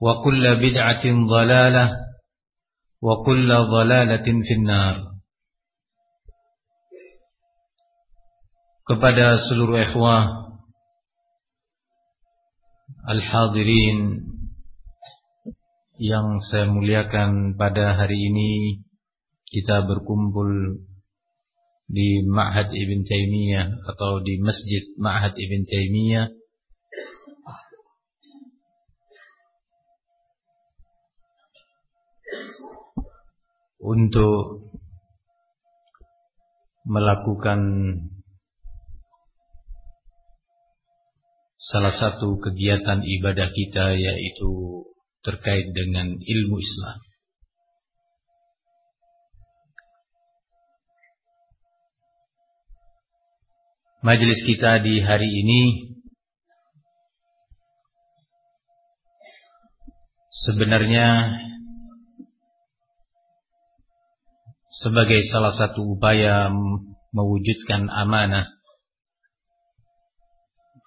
وكل بدعة ضلالة وكل ضلالة في النار kepada seluruh ikhwah al-hadirin yang saya muliakan pada hari ini kita berkumpul di Ma'had Ibn Taimiyah atau di Masjid Ma'had Ibn Taimiyah untuk melakukan salah satu kegiatan ibadah kita yaitu terkait dengan ilmu Islam. Majelis kita di hari ini sebenarnya sebagai salah satu upaya mewujudkan amanah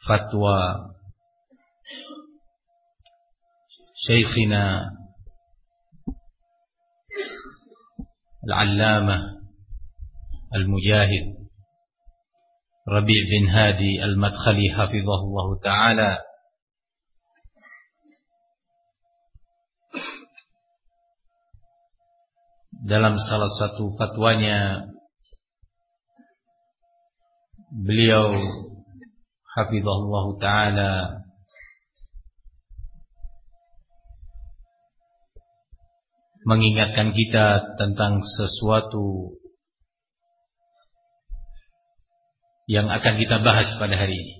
fatwa Syekhina Al-Allamah Al-Mujahid Rabi' bin Hadi Al-Madkhali hafizahullah taala dalam salah satu fatwanya beliau hafizahullah taala mengingatkan kita tentang sesuatu yang akan kita bahas pada hari ini.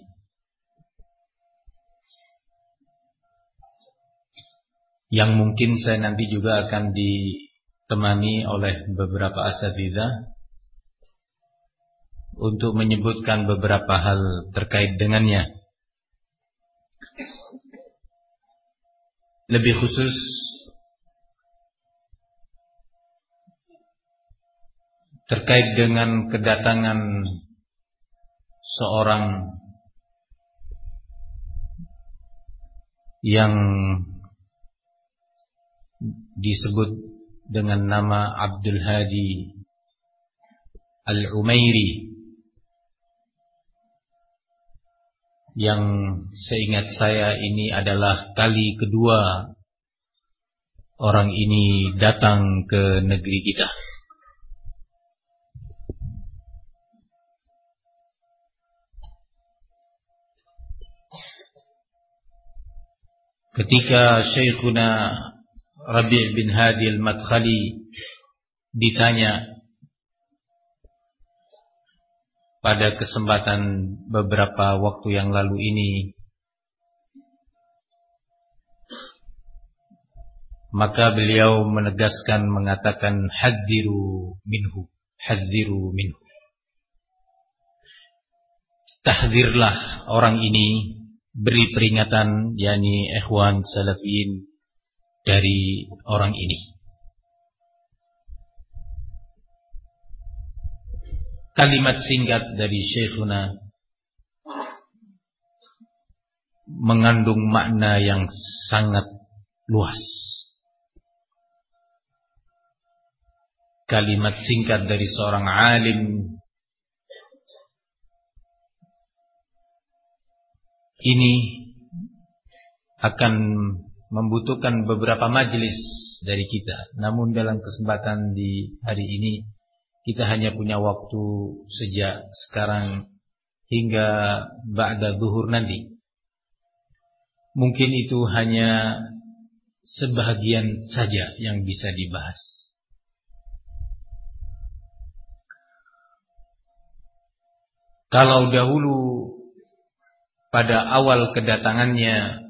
Yang mungkin saya nanti juga akan di ditemani oleh beberapa asatidzah untuk menyebutkan beberapa hal terkait dengannya. Lebih khusus terkait dengan kedatangan seorang yang disebut dengan nama Abdul Hadi Al-Umairi yang seingat saya ini adalah kali kedua orang ini datang ke negeri kita. Ketika Syekhuna Rabi' bin Hadi al-Madkhali ditanya pada kesempatan beberapa waktu yang lalu ini maka beliau menegaskan mengatakan hadziru minhu hadziru minhu. Tahdzirlah orang ini beri peringatan yakni ikhwan salafiyin dari orang ini. Kalimat singkat dari Syekhuna mengandung makna yang sangat luas. Kalimat singkat dari seorang alim ini akan membutuhkan beberapa majelis dari kita. Namun dalam kesempatan di hari ini kita hanya punya waktu sejak sekarang hingga ba'da zuhur nanti. Mungkin itu hanya sebahagian saja yang bisa dibahas. Kalau dahulu pada awal kedatangannya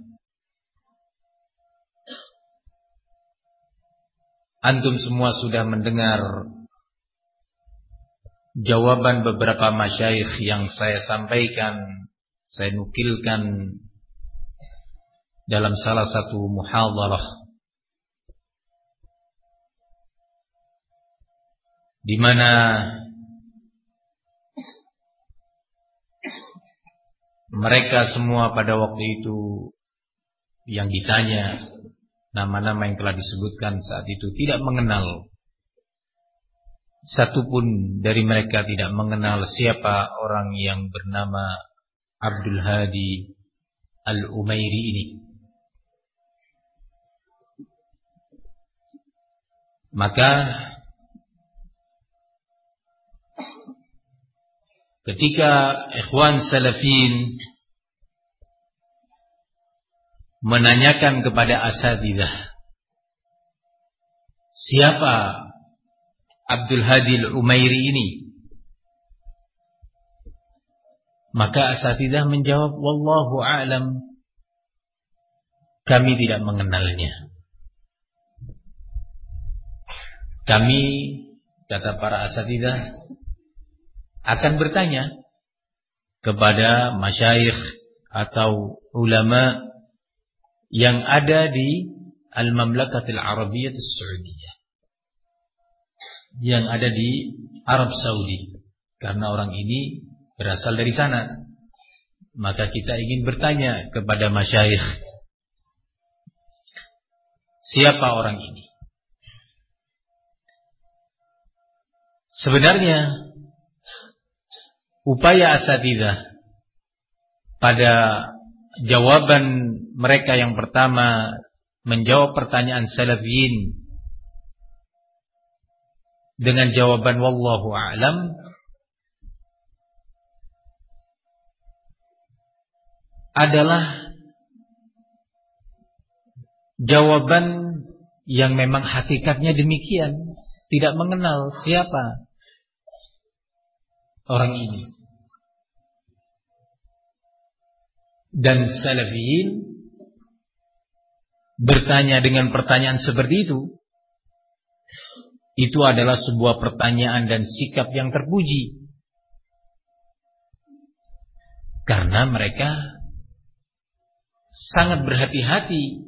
Antum semua sudah mendengar jawaban beberapa masyayikh yang saya sampaikan, saya nukilkan dalam salah satu muhadharah. Di mana mereka semua pada waktu itu yang ditanya nama-nama yang telah disebutkan saat itu tidak mengenal satupun dari mereka tidak mengenal siapa orang yang bernama Abdul Hadi Al-Umairi ini. Maka ketika ikhwan salafin menanyakan kepada asatidah siapa Abdul Hadi Al-Umairi ini? Maka asatidah menjawab wallahu a'lam kami tidak mengenalnya. Kami kata para asatidah akan bertanya kepada masyayikh atau ulama yang ada di Al-Mamlakatil Arabiyyah Saudiyah yang ada di Arab Saudi. Karena orang ini berasal dari sana. Maka kita ingin bertanya kepada masyayikh siapa orang ini? Sebenarnya upaya asatidah pada jawaban mereka yang pertama menjawab pertanyaan salafiyin dengan jawaban wallahu a'lam adalah jawaban yang memang hakikatnya demikian tidak mengenal siapa orang ini. Dan salafiyin bertanya dengan pertanyaan seperti itu, itu adalah sebuah pertanyaan dan sikap yang terpuji. Karena mereka sangat berhati-hati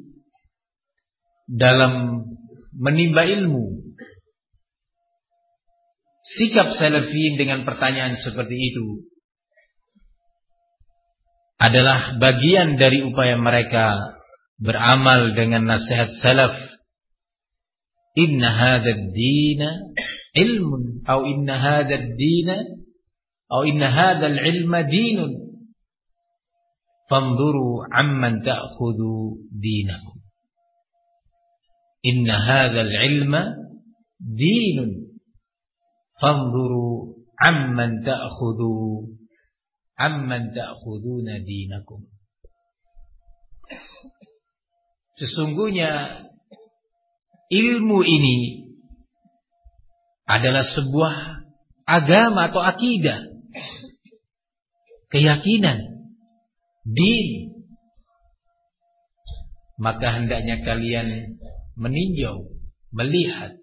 dalam menimba ilmu sikap salafin dengan pertanyaan seperti itu adalah bagian dari upaya mereka beramal dengan nasihat salaf inna hadzal dina ilmun atau inna hadzal dina atau inna hadzal ilma dinun fanzuru amman ta'khudhu dinakum inna hadzal ilma dinun fanzuru amman ta'khudhu amman ta'khuduna dinakum Sesungguhnya ilmu ini adalah sebuah agama atau akidah. Keyakinan. Din. Maka hendaknya kalian meninjau melihat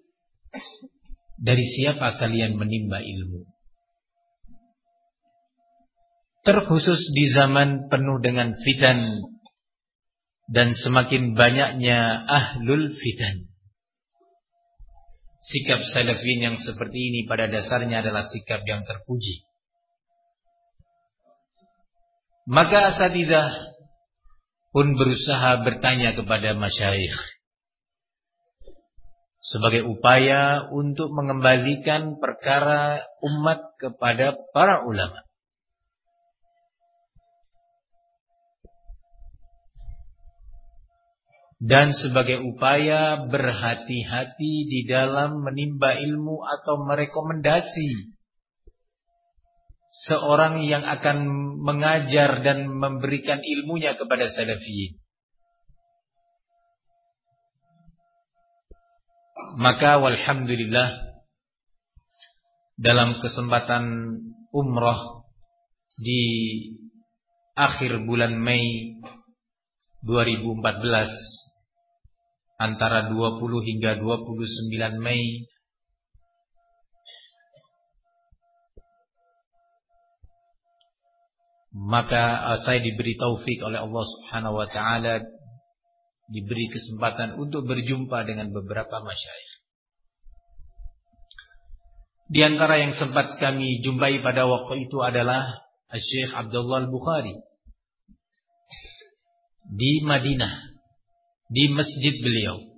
dari siapa kalian menimba ilmu? Terkhusus di zaman penuh dengan fitan dan semakin banyaknya ahlul fitan. Sikap salafin yang seperti ini pada dasarnya adalah sikap yang terpuji. Maka asatidah pun berusaha bertanya kepada masyayikh sebagai upaya untuk mengembalikan perkara umat kepada para ulama. Dan sebagai upaya berhati-hati di dalam menimba ilmu atau merekomendasi seorang yang akan mengajar dan memberikan ilmunya kepada salafiyin. Maka walhamdulillah dalam kesempatan umroh di akhir bulan Mei 2014 antara 20 hingga 29 Mei. Maka saya diberi taufik oleh Allah Subhanahu wa taala diberi kesempatan untuk berjumpa dengan beberapa masyayikh. Di antara yang sempat kami jumpai pada waktu itu adalah Syekh Abdullah Al-Bukhari. Di Madinah di masjid beliau.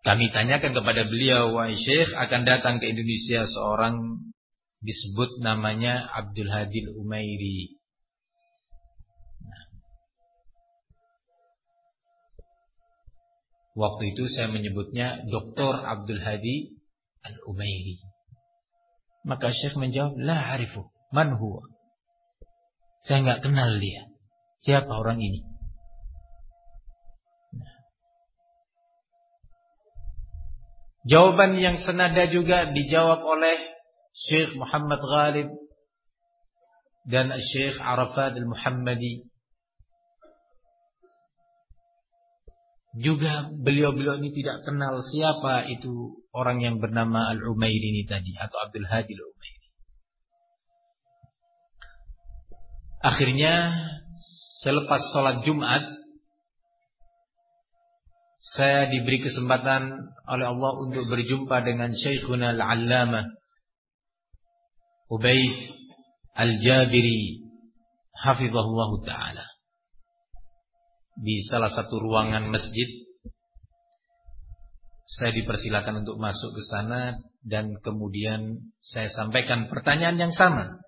Kami tanyakan kepada beliau, wahai Syekh akan datang ke Indonesia seorang disebut namanya Abdul Hadil Umairi. Nah. Waktu itu saya menyebutnya Dr. Abdul Hadi Al-Umairi. Maka Syekh menjawab, La harifu, man huwa. Saya nggak kenal dia. Siapa orang ini? Jawaban yang senada juga dijawab oleh Syekh Muhammad Ghalib dan Syekh Arafat Al-Muhammadi. Juga beliau-beliau ini tidak kenal siapa itu orang yang bernama Al-Umair ini tadi atau Abdul Hadi Al-Umair. Akhirnya selepas sholat Jumat saya diberi kesempatan oleh Allah untuk berjumpa dengan Syekhuna Al-Allamah Ubaid Al-Jabiri hafizahullah taala di salah satu ruangan masjid saya dipersilakan untuk masuk ke sana dan kemudian saya sampaikan pertanyaan yang sama.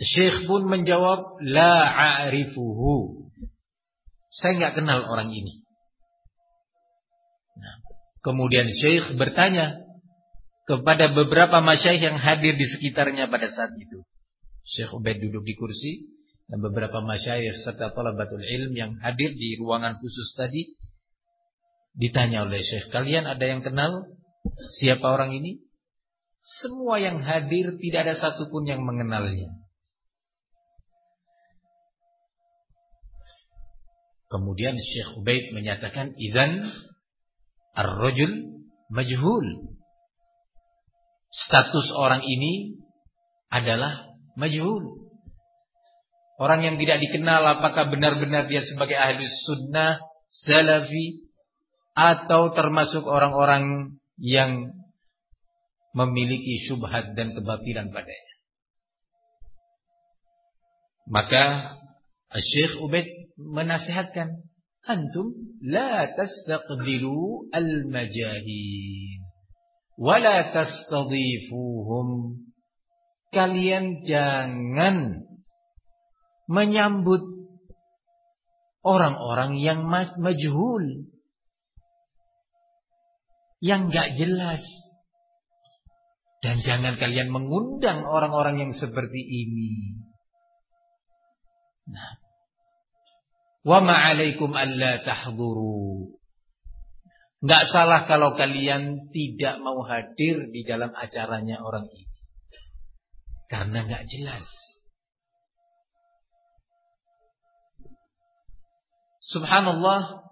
Syekh pun menjawab la a'rifuhu. Saya nggak kenal orang ini. Nah, kemudian Syekh bertanya, kepada beberapa masyayikh yang hadir di sekitarnya pada saat itu. Syekh Ubaid duduk di kursi dan beberapa masyayikh serta talabatul ilm yang hadir di ruangan khusus tadi ditanya oleh Syekh, "Kalian ada yang kenal siapa orang ini?" Semua yang hadir tidak ada satupun yang mengenalnya. Kemudian Syekh Ubaid menyatakan, "Idzan ar-rajul majhul." status orang ini adalah majhul. Orang yang tidak dikenal apakah benar-benar dia sebagai ahli sunnah, salafi, atau termasuk orang-orang yang memiliki syubhat dan kebatilan padanya. Maka Syekh Ubaid menasihatkan, antum la tastaqdilu al-majahil wala tastadhifuhum. Kalian jangan menyambut orang-orang yang majhul yang gak jelas. Dan jangan kalian mengundang orang-orang yang seperti ini nah wa ma'alaikum alla tahduru Nggak salah kalau kalian tidak mau hadir di dalam acaranya orang ini. Karena nggak jelas. Subhanallah.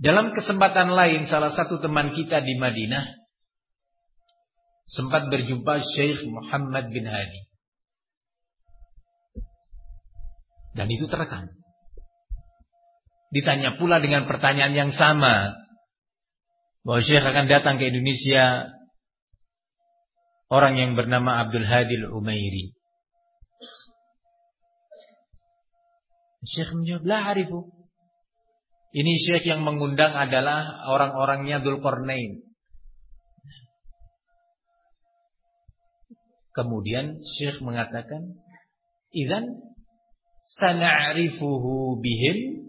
Dalam kesempatan lain salah satu teman kita di Madinah sempat berjumpa Syekh Muhammad bin Hadi. Dan itu terekam. Ditanya pula dengan pertanyaan yang sama. Bahwa Syekh akan datang ke Indonesia. Orang yang bernama Abdul Hadil Umairi. Syekh menjawab, La harifu. Ini syekh yang mengundang adalah orang-orangnya Dulkornain. Kemudian syekh mengatakan, Izan sana'rifuhu bihim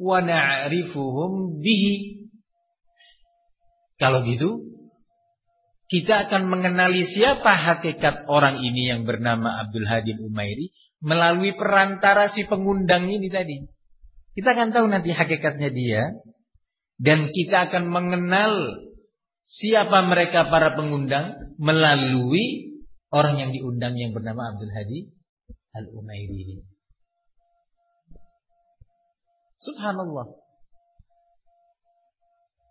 wa na'rifuhum bihi. Kalau gitu, kita akan mengenali siapa hakikat orang ini yang bernama Abdul Hadi Umairi melalui perantara si pengundang ini tadi. Kita akan tahu nanti hakikatnya dia dan kita akan mengenal siapa mereka para pengundang melalui orang yang diundang yang bernama Abdul Hadi Al-Umairi Subhanallah.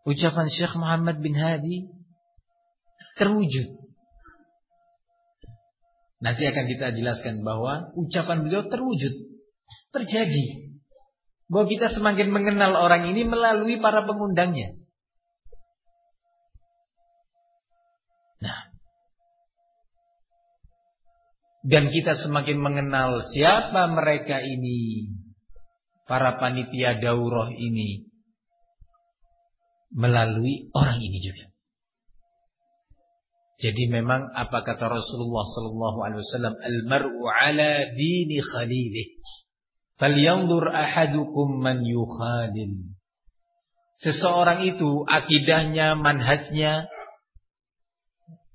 Ucapan Syekh Muhammad bin Hadi terwujud. Nanti akan kita jelaskan bahwa ucapan beliau terwujud. Terjadi. Bahwa kita semakin mengenal orang ini melalui para pengundangnya. Dan kita semakin mengenal siapa mereka ini, para panitia daurah ini, melalui orang ini juga. Jadi memang apa kata Rasulullah sallallahu alaihi wasallam, "Al-mar'u 'ala dini khalilih." Falyanzur ahadukum man yukhalil. Seseorang itu akidahnya, manhajnya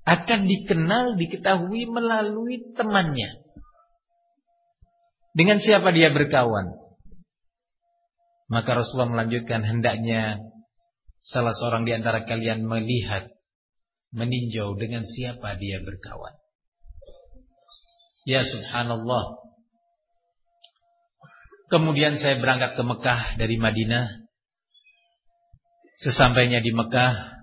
akan dikenal, diketahui melalui temannya. Dengan siapa dia berkawan? Maka Rasulullah melanjutkan hendaknya salah seorang di antara kalian melihat meninjau dengan siapa dia berkawan. Ya subhanallah. Kemudian saya berangkat ke Mekah dari Madinah. Sesampainya di Mekah,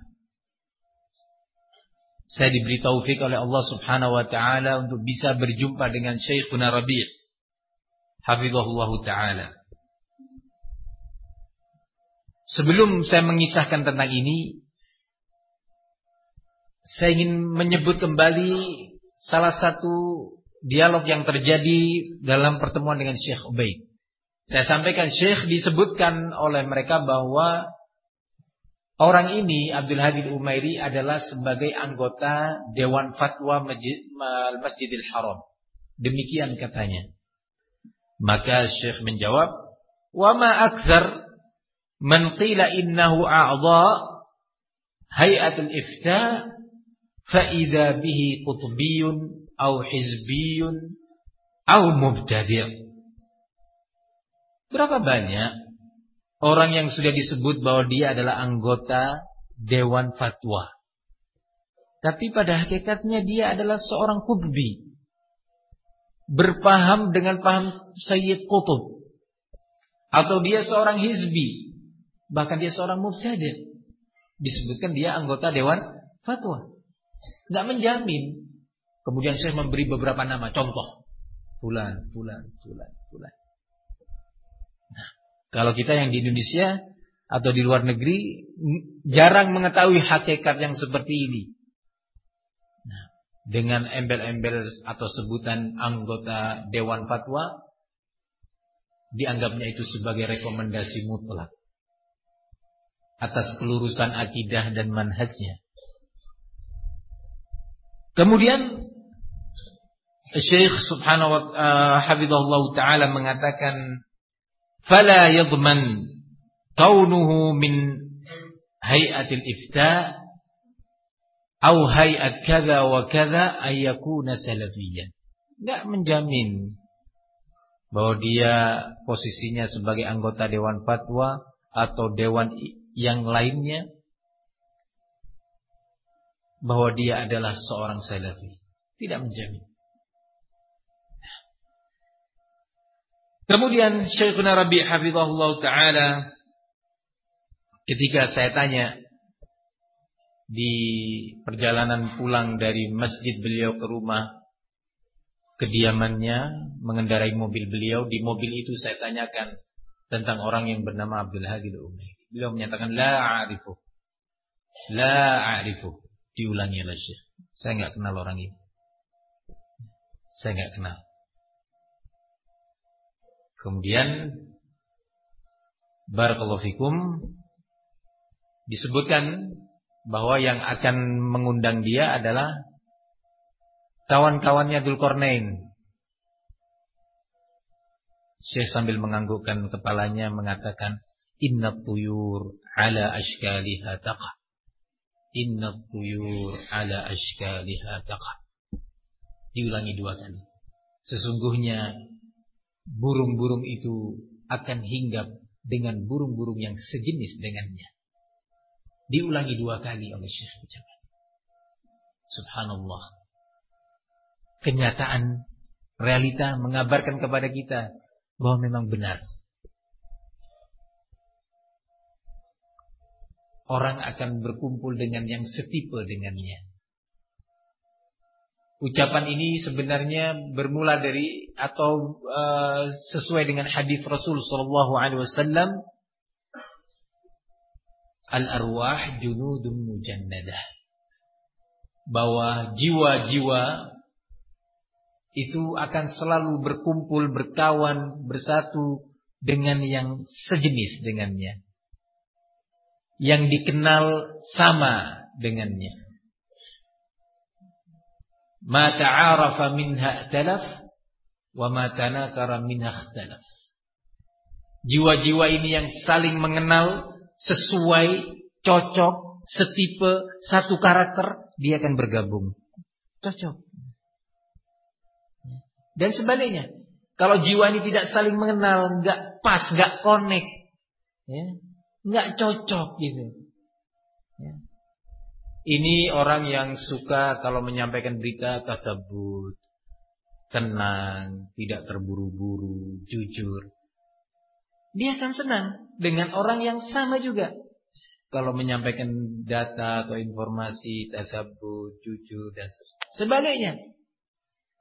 saya diberi taufik oleh Allah Subhanahu wa taala untuk bisa berjumpa dengan Syekhuna Rabi' hafizahullah taala. Sebelum saya mengisahkan tentang ini, saya ingin menyebut kembali salah satu dialog yang terjadi dalam pertemuan dengan Syekh Ubaid. Saya sampaikan Syekh disebutkan oleh mereka bahwa Orang ini Abdul Hadid Umairi adalah sebagai anggota Dewan Fatwa Masjidil Haram. Demikian katanya. Maka Syekh menjawab, "Wa ma akthar man qila innahu a'dha hay'atul ifta fa idza bihi qutbiyyun aw hizbiyyun aw mubtadi'." Berapa banyak orang yang sudah disebut bahwa dia adalah anggota Dewan Fatwa. Tapi pada hakikatnya dia adalah seorang kutbi. Berpaham dengan paham Sayyid Qutub. Atau dia seorang hizbi. Bahkan dia seorang mubtadi. Disebutkan dia anggota Dewan Fatwa. Nggak menjamin. Kemudian saya memberi beberapa nama contoh. Fulan, fulan, fulan, fulan. Kalau kita yang di Indonesia atau di luar negeri jarang mengetahui hakikat yang seperti ini. Nah, dengan embel-embel atau sebutan anggota Dewan Fatwa dianggapnya itu sebagai rekomendasi mutlak atas kelurusan akidah dan manhajnya. Kemudian Syekh subhanahu wa hafizahullah taala mengatakan fala yadman kaunuhu min hayatil ifta atau hayat kada wa kada ayakuna salafiyyan. Enggak menjamin bahwa dia posisinya sebagai anggota dewan fatwa atau dewan yang lainnya bahwa dia adalah seorang salafi. Tidak menjamin. Kemudian Syekhuna Rabi Hafizahullah Ta'ala Ketika saya tanya Di perjalanan pulang dari masjid beliau ke rumah Kediamannya Mengendarai mobil beliau Di mobil itu saya tanyakan Tentang orang yang bernama Abdul Hadi Umayr Beliau menyatakan La a'rifu La a'rifu Diulangi oleh. Saya nggak kenal orang ini. Saya nggak kenal. Kemudian Barakallahu fikum disebutkan bahwa yang akan mengundang dia adalah kawan-kawannya Dzulkarnain. Syekh sambil menganggukkan kepalanya mengatakan inna tuyur ala ashkaliha taqa Inna tuyur ala ashkaliha taqa. Diulangi dua kali. Sesungguhnya burung-burung itu akan hinggap dengan burung-burung yang sejenis dengannya. Diulangi dua kali oleh Syekh Ucapan. Subhanallah. Kenyataan realita mengabarkan kepada kita bahwa memang benar orang akan berkumpul dengan yang setipe dengannya. Ucapan ini sebenarnya bermula dari atau uh, sesuai dengan hadis Rasul sallallahu alaihi wasallam Al-arwah junudun mujannadah. Bahwa jiwa-jiwa itu akan selalu berkumpul, berkawan, bersatu dengan yang sejenis dengannya. Yang dikenal sama dengannya. Ma ta'arafa minha talaf wa ma tanakara minha ikhtalaf. Jiwa-jiwa ini yang saling mengenal sesuai, cocok, setipe, satu karakter, dia akan bergabung. Cocok. Dan sebaliknya, kalau jiwa ini tidak saling mengenal, nggak pas, nggak connect, ya, nggak cocok gitu. Ya. Ini orang yang suka kalau menyampaikan berita tasabut, tenang, tidak terburu-buru, jujur. Dia akan senang dengan orang yang sama juga. Kalau menyampaikan data atau informasi, tasabut, jujur dan sebaliknya.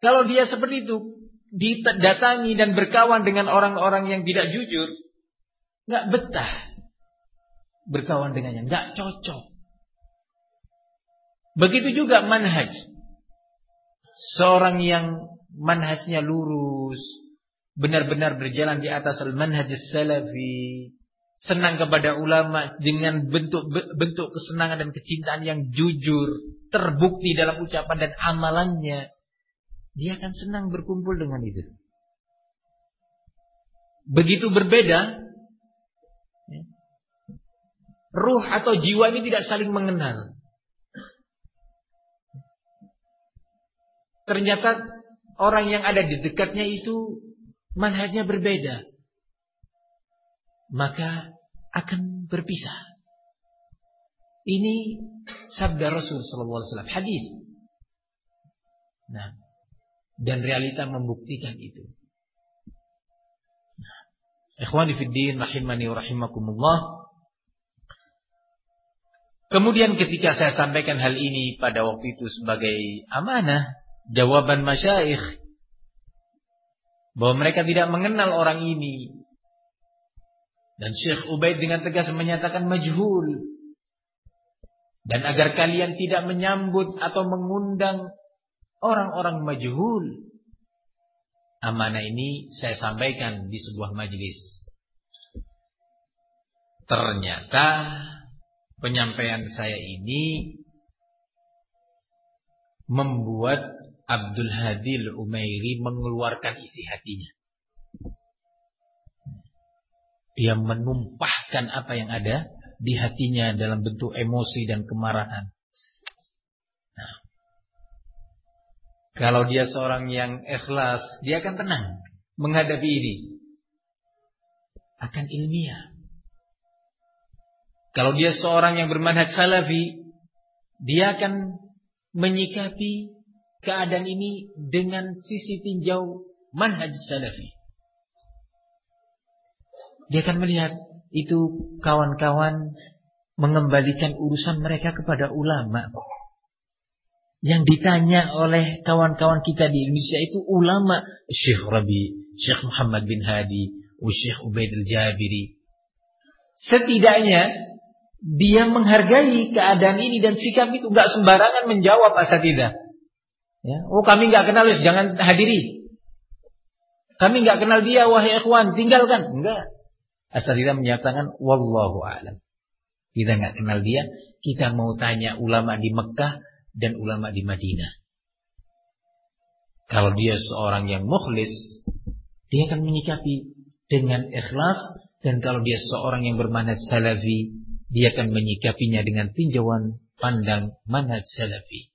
Kalau dia seperti itu, didatangi dan berkawan dengan orang-orang yang tidak jujur, nggak betah berkawan dengannya, nggak cocok. Begitu juga manhaj. Seorang yang manhajnya lurus, benar-benar berjalan di atas al-manhaj salafi, senang kepada ulama dengan bentuk-bentuk kesenangan dan kecintaan yang jujur, terbukti dalam ucapan dan amalannya, dia akan senang berkumpul dengan itu. Begitu berbeda, ya, ruh atau jiwa ini tidak saling mengenal. Ternyata orang yang ada di dekatnya itu manhajnya berbeda. Maka akan berpisah. Ini sabda Rasul sallallahu alaihi wasallam, hadis. Nah, dan realita membuktikan itu. Nah, ikhwani fiddin rahimani wa rahimakumullah. Kemudian ketika saya sampaikan hal ini pada waktu itu sebagai amanah, jawaban masyaikh bahwa mereka tidak mengenal orang ini. Dan Syekh Ubaid dengan tegas menyatakan majhul. Dan agar kalian tidak menyambut atau mengundang orang-orang majhul. Amanah ini saya sampaikan di sebuah majelis. Ternyata penyampaian saya ini membuat Abdul Hadil Umairi mengeluarkan isi hatinya. Dia menumpahkan apa yang ada di hatinya dalam bentuk emosi dan kemarahan. Kalau dia seorang yang ikhlas, dia akan tenang menghadapi ini. Akan ilmiah. Kalau dia seorang yang bermanhaj salafi, dia akan menyikapi keadaan ini dengan sisi tinjau manhaj salafi. Dia akan melihat itu kawan-kawan mengembalikan urusan mereka kepada ulama yang ditanya oleh kawan-kawan kita di Indonesia itu ulama Syekh Rabi, Syekh Muhammad bin Hadi, Syekh Ubaidil Jabiri. Setidaknya dia menghargai keadaan ini dan sikap itu nggak sembarangan menjawab asatidah. Ya, oh kami nggak kenal, jangan hadiri. Kami nggak kenal dia, wahai ikhwan, tinggalkan. Enggak. Asatidah menyatakan wallahu a'lam. Kita nggak kenal dia, kita mau tanya ulama di Mekah, dan ulama di Madinah. Kalau dia seorang yang mukhlis, dia akan menyikapi dengan ikhlas dan kalau dia seorang yang bermanhaj salafi, dia akan menyikapinya dengan tinjauan pandang manhaj salafi.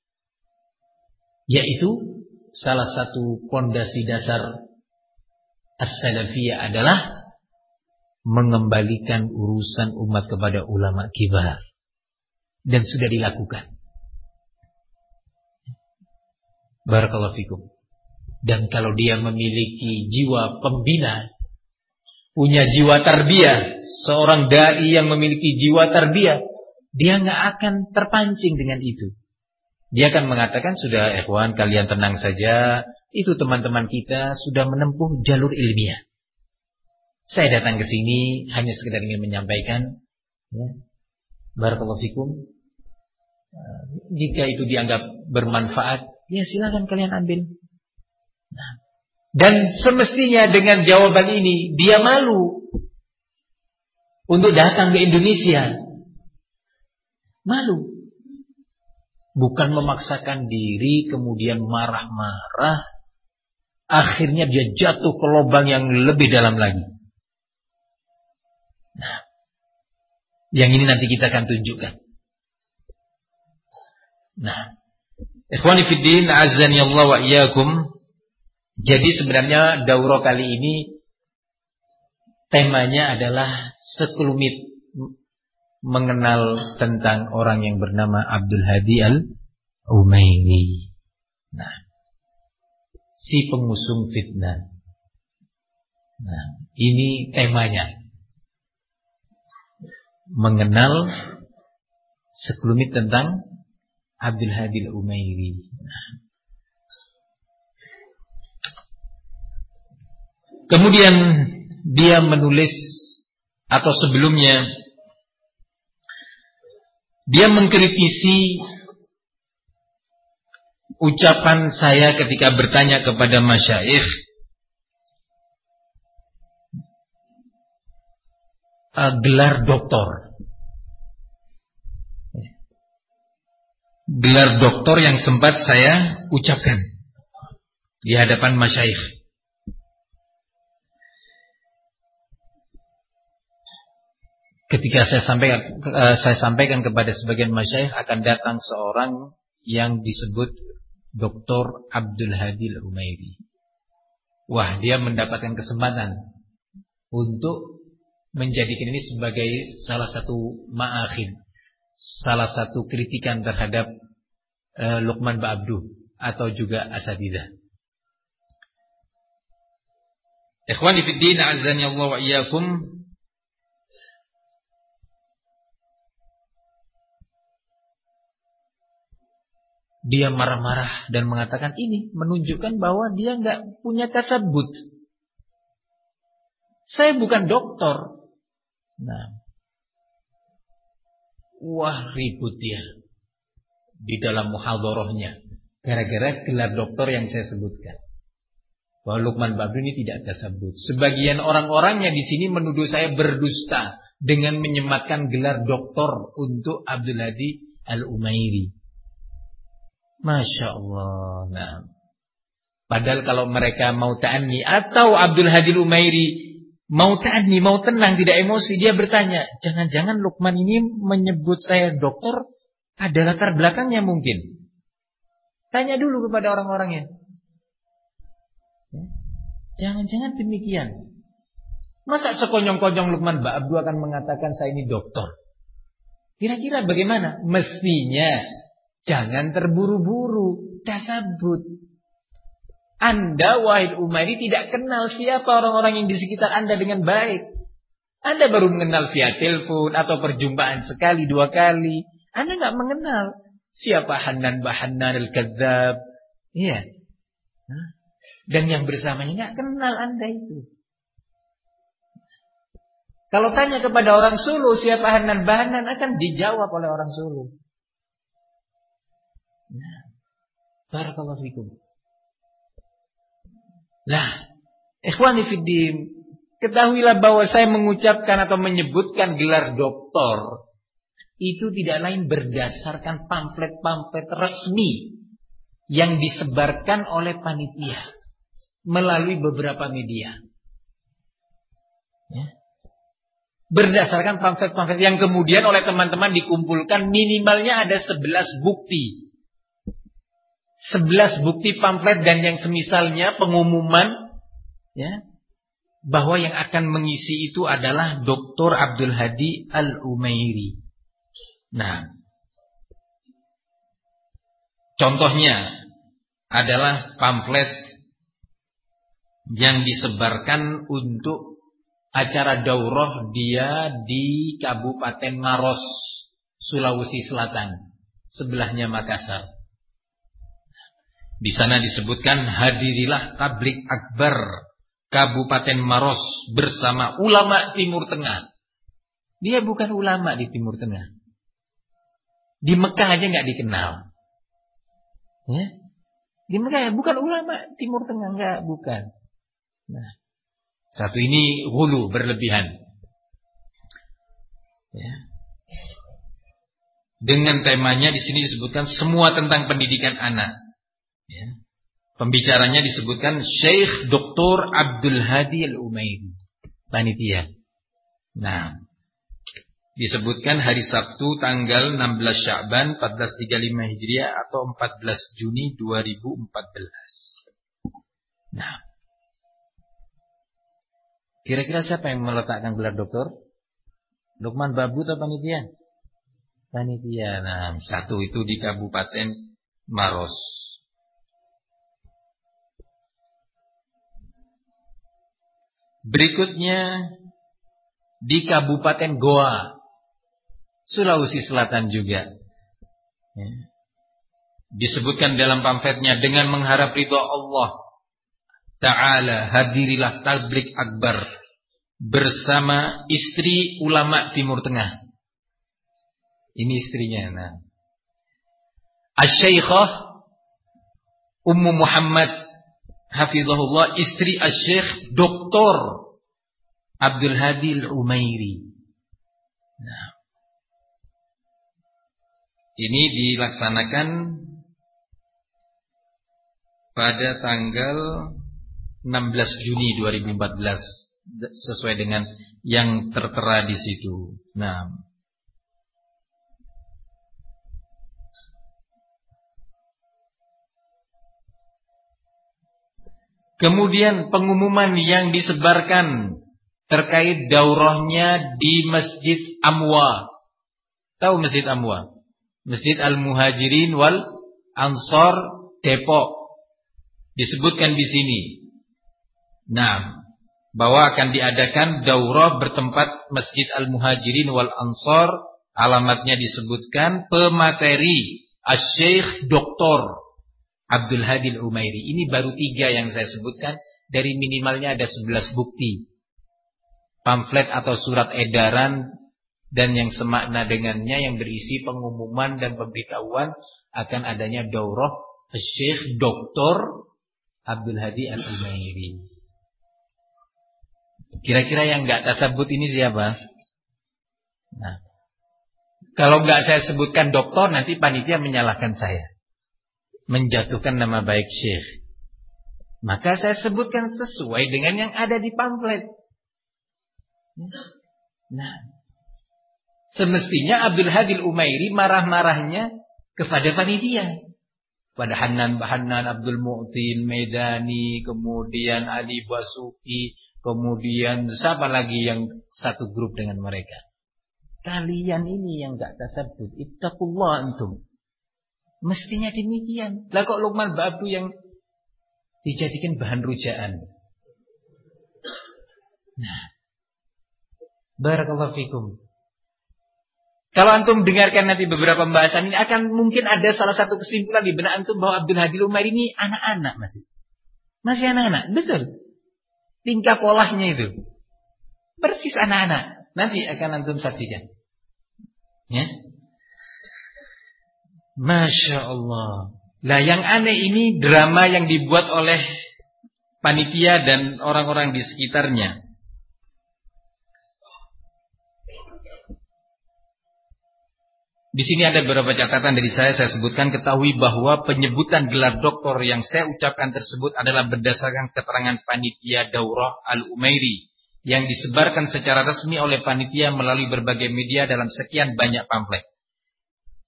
Yaitu salah satu pondasi dasar as-salafiyah adalah mengembalikan urusan umat kepada ulama kibar dan sudah dilakukan. Barakallahu fikum. Dan kalau dia memiliki jiwa pembina, punya jiwa tarbiyah, seorang dai yang memiliki jiwa tarbiyah, dia nggak akan terpancing dengan itu. Dia akan mengatakan sudah ikhwan kalian tenang saja, itu teman-teman kita sudah menempuh jalur ilmiah. Saya datang ke sini hanya sekedar ingin menyampaikan ya. Barakallahu fikum. Jika itu dianggap bermanfaat, Ya silakan kalian ambil. Nah, dan semestinya dengan jawaban ini dia malu untuk datang ke Indonesia. Malu. Bukan memaksakan diri kemudian marah-marah. Akhirnya dia jatuh ke lubang yang lebih dalam lagi. Nah, yang ini nanti kita akan tunjukkan. Nah, ikhwani fiddin, azani Allah wa iyyakum. Jadi sebenarnya daurah kali ini temanya adalah sekelumit mengenal tentang orang yang bernama Abdul Hadi Al-Umairi. Nah, si pengusung fitnah. Nah, ini temanya. Mengenal sekelumit tentang Abdul Hadi Al-Umairi. Nah, Kemudian dia menulis atau sebelumnya dia mengkritisi ucapan saya ketika bertanya kepada masyaikh uh, gelar doktor. Gelar doktor yang sempat saya ucapkan di hadapan masyaikh. Ketika saya sampaikan uh, saya sampaikan kepada sebagian masyayikh akan datang seorang yang disebut Dr. Abdul Hadi Al-Umairi. Wah, dia mendapatkan kesempatan untuk menjadikan ini sebagai salah satu ma'akhid, salah satu kritikan terhadap uh, Luqman Ba'abdu atau juga Asadidah. Ikhwani fi din, azani Allah wa iyyakum. Dia marah-marah dan mengatakan ini menunjukkan bahwa dia nggak punya tasabut. Saya bukan dokter. Nah, wah ribut dia di dalam muhadharahnya gara-gara gelar dokter yang saya sebutkan. Bahwa Lukman Babri ini tidak tasabut. Sebagian orang-orangnya di sini menuduh saya berdusta dengan menyematkan gelar doktor untuk Abdul Hadi Al-Umairi. Masya Allah. Nah. Padahal kalau mereka mau ta'ani atau Abdul Hadil Umairi mau ta'ani, mau tenang, tidak emosi, dia bertanya, jangan-jangan Lukman ini menyebut saya dokter, ada latar belakangnya mungkin. Tanya dulu kepada orang-orangnya. Ya. Jangan-jangan demikian. Masa sekonyong-konyong Lukman Mbak Abdu akan mengatakan saya ini dokter? Kira-kira bagaimana? Mestinya Jangan terburu-buru, tasabut. Anda wahid Umairi tidak kenal siapa orang-orang yang di sekitar Anda dengan baik. Anda baru mengenal via telepon atau perjumpaan sekali dua kali. Anda nggak mengenal siapa Hanan Bahanan Al-Kadzab. Iya. Dan yang bersamanya nggak kenal Anda itu. Kalau tanya kepada orang Solo siapa Hanan Bahanan akan dijawab oleh orang Solo. Nah, barakallahu fikum. Lah, ikhwani fiddin, ketahuilah bahwa saya mengucapkan atau menyebutkan gelar doktor itu tidak lain berdasarkan pamflet-pamflet resmi yang disebarkan oleh panitia melalui beberapa media. Ya. Berdasarkan pamflet-pamflet yang kemudian oleh teman-teman dikumpulkan minimalnya ada 11 bukti sebelas bukti pamflet dan yang semisalnya pengumuman ya bahwa yang akan mengisi itu adalah Dr. Abdul Hadi Al-Umairi. Nah, contohnya adalah pamflet yang disebarkan untuk acara daurah dia di Kabupaten Maros, Sulawesi Selatan, sebelahnya Makassar. Di sana disebutkan hadirilah tablik akbar Kabupaten Maros bersama ulama Timur Tengah. Dia bukan ulama di Timur Tengah. Di Mekah aja nggak dikenal. Ya? Di Mekah bukan ulama Timur Tengah enggak, bukan. Nah, satu ini hulu berlebihan. Ya. Dengan temanya di sini disebutkan semua tentang pendidikan anak. Ya. Pembicaranya disebutkan Syekh Dr. Abdul Hadi Al-Umairi. Panitia. Nah, disebutkan hari Sabtu tanggal 16 Sya'ban 1435 Hijriah atau 14 Juni 2014. Nah, kira-kira siapa yang meletakkan gelar doktor? Lukman Babu atau panitia? Panitia. Nah, satu itu di Kabupaten Maros. Berikutnya di Kabupaten Goa, Sulawesi Selatan juga. Ya. Disebutkan dalam pamfletnya dengan mengharap ridho Allah Ta'ala hadirilah tablik akbar bersama istri ulama Timur Tengah. Ini istrinya. Nah. Asy-Syaikhah Ummu Muhammad hafizahullah istri Asy-Syaikh Dr. Abdul Hadi Al-Umairi. Nah. Ini dilaksanakan pada tanggal 16 Juni 2014 sesuai dengan yang tertera di situ. Nah, Kemudian pengumuman yang disebarkan terkait daurahnya di Masjid Amwa. Tahu Masjid Amwa? Masjid Al-Muhajirin wal Ansor Depok. Disebutkan di sini. Nah, bahwa akan diadakan daurah bertempat Masjid Al-Muhajirin wal Ansar alamatnya disebutkan pemateri Asy-Syaikh Dr. Abdul Hadil Umairi. Ini baru tiga yang saya sebutkan dari minimalnya ada sebelas bukti. Pamflet atau surat edaran dan yang semakna dengannya yang berisi pengumuman dan pemberitahuan akan adanya daurah Syekh Dr. Abdul Hadi Al-Umairi. Kira-kira yang nggak tersebut ini siapa? Nah, kalau nggak saya sebutkan dokter, nanti panitia menyalahkan saya, menjatuhkan nama baik syekh. Maka saya sebutkan sesuai dengan yang ada di pamflet. Nah, semestinya Abdul Hadil Umairi marah-marahnya kepada panitia. Pada Hanan Bahanan Abdul Mu'tin Medani, kemudian Ali Basuki, Kemudian siapa lagi yang satu grup dengan mereka? Kalian ini yang gak tersebut. Ittaqullah antum. Mestinya demikian. Lah kok Luqman Babu yang dijadikan bahan rujaan. Nah. Barakallahu fikum. Kalau antum dengarkan nanti beberapa pembahasan ini akan mungkin ada salah satu kesimpulan di benak antum bahwa Abdul Hadi Umar ini anak-anak masih. Masih anak-anak, betul. Tingkah polanya itu. Persis anak-anak. Nanti akan antum saksikan. Ya. Masya Allah. Nah yang aneh ini drama yang dibuat oleh panitia dan orang-orang di sekitarnya. Di sini ada beberapa catatan dari saya. Saya sebutkan ketahui bahwa penyebutan gelar doktor yang saya ucapkan tersebut adalah berdasarkan keterangan panitia Daurah Al-Umairi yang disebarkan secara resmi oleh panitia melalui berbagai media dalam sekian banyak pamflet.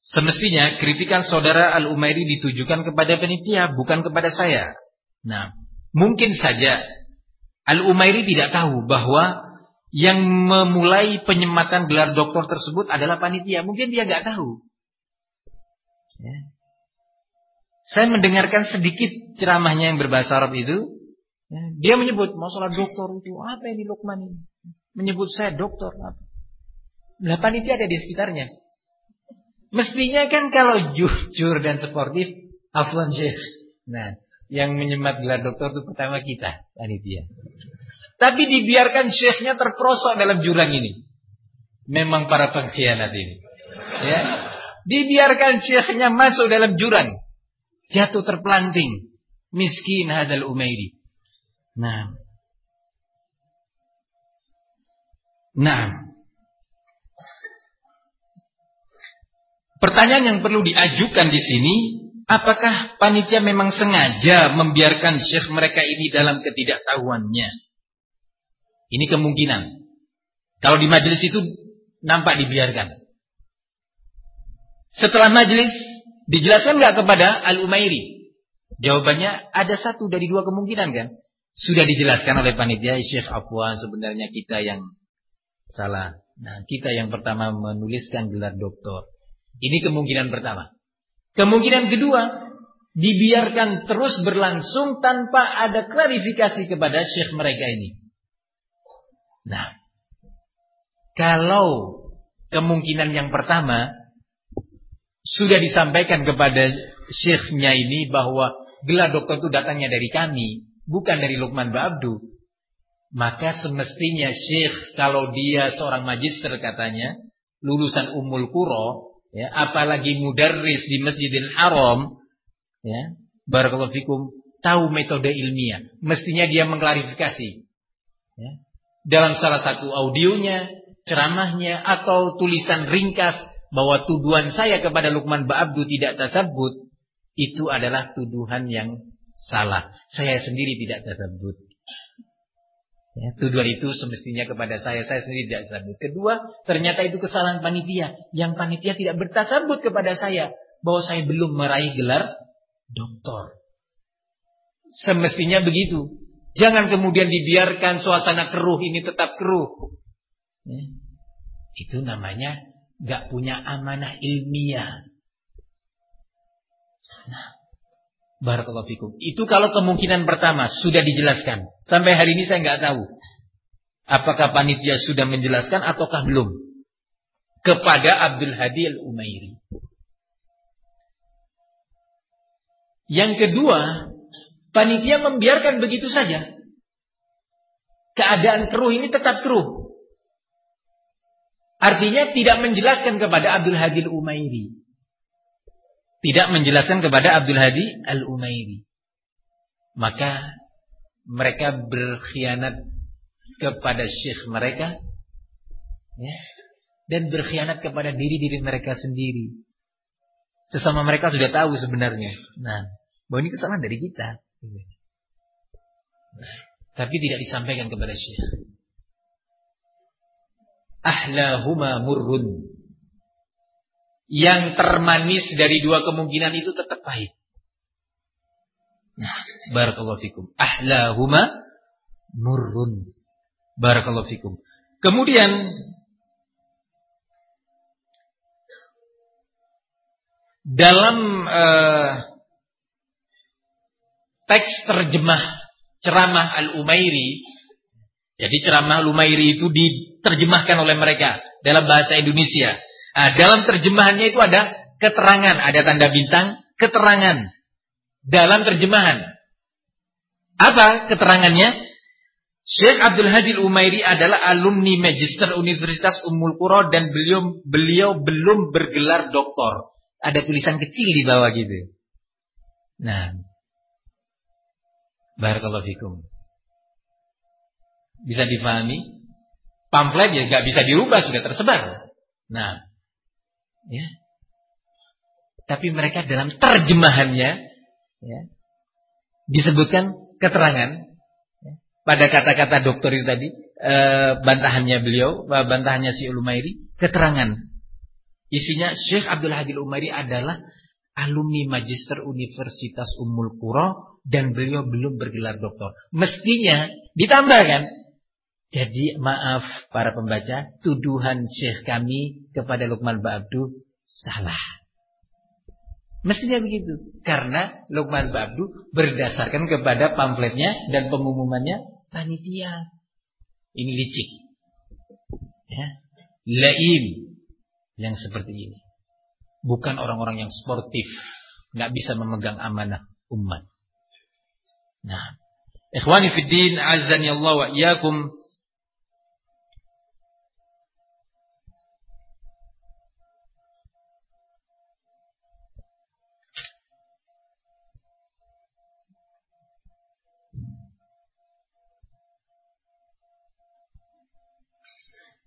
Semestinya kritikan saudara Al-Umairi ditujukan kepada panitia, bukan kepada saya. Nah, mungkin saja Al-Umairi tidak tahu bahwa yang memulai penyematan gelar doktor tersebut adalah panitia. Mungkin dia nggak tahu. Ya. Saya mendengarkan sedikit ceramahnya yang berbahasa Arab itu. Ya. Dia menyebut masalah doktor itu apa ini Lukman ini? Menyebut saya doktor apa? Nah panitia ada di sekitarnya. Mestinya kan kalau jujur dan sportif, Afwan Syekh. Nah, yang menyemat gelar doktor itu pertama kita, panitia. Tapi dibiarkan syekhnya terperosok dalam jurang ini. Memang para pengkhianat ini. Ya. Dibiarkan syekhnya masuk dalam jurang. Jatuh terpelanting. Miskin hadal Umairi. Nah. Nah. Pertanyaan yang perlu diajukan di sini, apakah panitia memang sengaja membiarkan syekh mereka ini dalam ketidaktahuannya? Ini kemungkinan. Kalau di majelis itu nampak dibiarkan. Setelah majelis dijelaskan nggak kepada Al-Umairi? Jawabannya ada satu dari dua kemungkinan kan. Sudah dijelaskan oleh panitia Syekh Afwan sebenarnya kita yang salah. Nah, kita yang pertama menuliskan gelar doktor. Ini kemungkinan pertama. Kemungkinan kedua, dibiarkan terus berlangsung tanpa ada klarifikasi kepada syekh mereka ini. Nah, kalau kemungkinan yang pertama sudah disampaikan kepada syekhnya ini bahwa gelar dokter itu datangnya dari kami, bukan dari Lukman Ba'abdu. Maka semestinya syekh kalau dia seorang magister katanya, lulusan Umul Kuro, ya, apalagi mudarris di Masjidil Haram, ya, barakallahu fikum, tahu metode ilmiah. Mestinya dia mengklarifikasi. Ya dalam salah satu audionya, ceramahnya atau tulisan ringkas bahwa tuduhan saya kepada Lukman Ba'abdu tidak tersebut itu adalah tuduhan yang salah. Saya sendiri tidak tersebut. Ya, tuduhan itu semestinya kepada saya, saya sendiri tidak tersebut. Kedua, ternyata itu kesalahan panitia. Yang panitia tidak bertasabut kepada saya bahwa saya belum meraih gelar doktor. Semestinya begitu. Jangan kemudian dibiarkan suasana keruh ini tetap keruh. Ya. Itu namanya gak punya amanah ilmiah. Nah, Barakallahu fikum. Itu kalau kemungkinan pertama sudah dijelaskan. Sampai hari ini saya nggak tahu. Apakah panitia sudah menjelaskan ataukah belum? Kepada Abdul Hadi Al-Umairi. Yang kedua, Panitia membiarkan begitu saja. Keadaan keruh ini tetap keruh. Artinya tidak menjelaskan kepada Abdul Hadi Al-Umairi. Tidak menjelaskan kepada Abdul Hadi Al-Umairi. Maka mereka berkhianat kepada syekh mereka. Ya, dan berkhianat kepada diri-diri mereka sendiri. Sesama mereka sudah tahu sebenarnya. Nah, bahwa ini kesalahan dari kita. Tapi tidak disampaikan kepada syekh. Ahlahuma murrun. Yang termanis dari dua kemungkinan itu tetap pahit. Nah, barakallahu fikum. Ahlahuma murrun. Barakallahu fikum. Kemudian dalam uh, teks terjemah ceramah Al-Umairi. Jadi ceramah Al-Umairi itu diterjemahkan oleh mereka dalam bahasa Indonesia. Nah, dalam terjemahannya itu ada keterangan, ada tanda bintang, keterangan dalam terjemahan. Apa keterangannya? Syekh Abdul Hadi Umairi adalah alumni Magister Universitas Ummul Qura dan beliau beliau belum bergelar doktor. Ada tulisan kecil di bawah gitu. Nah, Barakallahu fikum. Bisa difahami? Pamflet ya nggak bisa dirubah sudah tersebar. Nah, ya. Tapi mereka dalam terjemahannya ya, disebutkan keterangan ya, pada kata-kata dokter itu tadi e, bantahannya beliau, bantahannya si Ulumairi, keterangan. Isinya Syekh Abdul Hadil Umairi adalah alumni Magister Universitas Ummul Qura dan beliau belum bergelar doktor. Mestinya ditambahkan. Jadi maaf para pembaca, tuduhan Syekh kami kepada Lukman Ba'abdu salah. Mestinya begitu. Karena Lukman Ba'abdu berdasarkan kepada pamfletnya dan pengumumannya panitia. Ini licik. Ya. Laim yang seperti ini. Bukan orang-orang yang sportif. nggak bisa memegang amanah umat. Nah. Ikhwani fi din, azani Allah wa.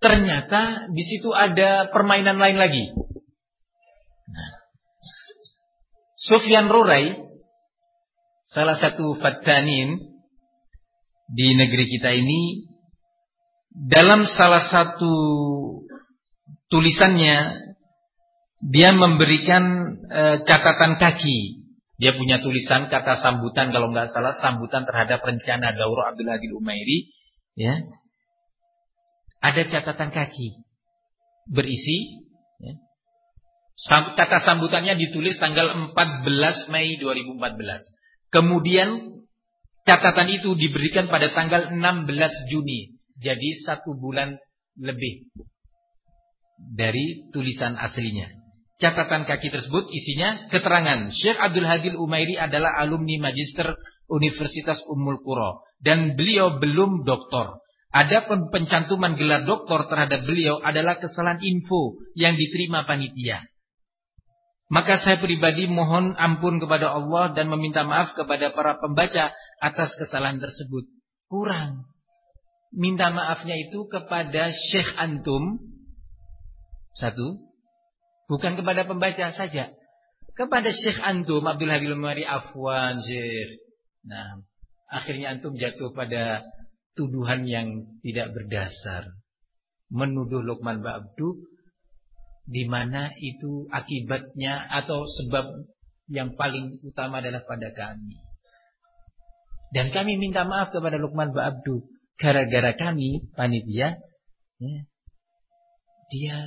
Ternyata di situ ada permainan lain lagi. Nah, Sufyan Rurai, salah satu fatanin di negeri kita ini, dalam salah satu tulisannya dia memberikan e, catatan kaki. Dia punya tulisan kata sambutan kalau nggak salah sambutan terhadap rencana Dauro Abdul Hadi Umairi, ya. Ada catatan kaki berisi ya. kata sambutannya ditulis tanggal 14 Mei 2014. Kemudian catatan itu diberikan pada tanggal 16 Juni. Jadi satu bulan lebih dari tulisan aslinya. Catatan kaki tersebut isinya keterangan Syekh Abdul Hadil Umairi adalah alumni magister Universitas Ummul Qura dan beliau belum doktor. Ada pencantuman gelar doktor terhadap beliau adalah kesalahan info yang diterima panitia. Maka saya pribadi mohon ampun kepada Allah dan meminta maaf kepada para pembaca atas kesalahan tersebut. Kurang. Minta maafnya itu kepada Syekh Antum. Satu. Bukan kepada pembaca saja. Kepada Syekh Antum Abdul Habib Mari Afwan Syekh. Nah, akhirnya Antum jatuh pada tuduhan yang tidak berdasar. Menuduh Luqman Ba'abdu di mana itu akibatnya atau sebab yang paling utama adalah pada kami. Dan kami minta maaf kepada Luqman Ba'abdu gara-gara kami panitia ya, dia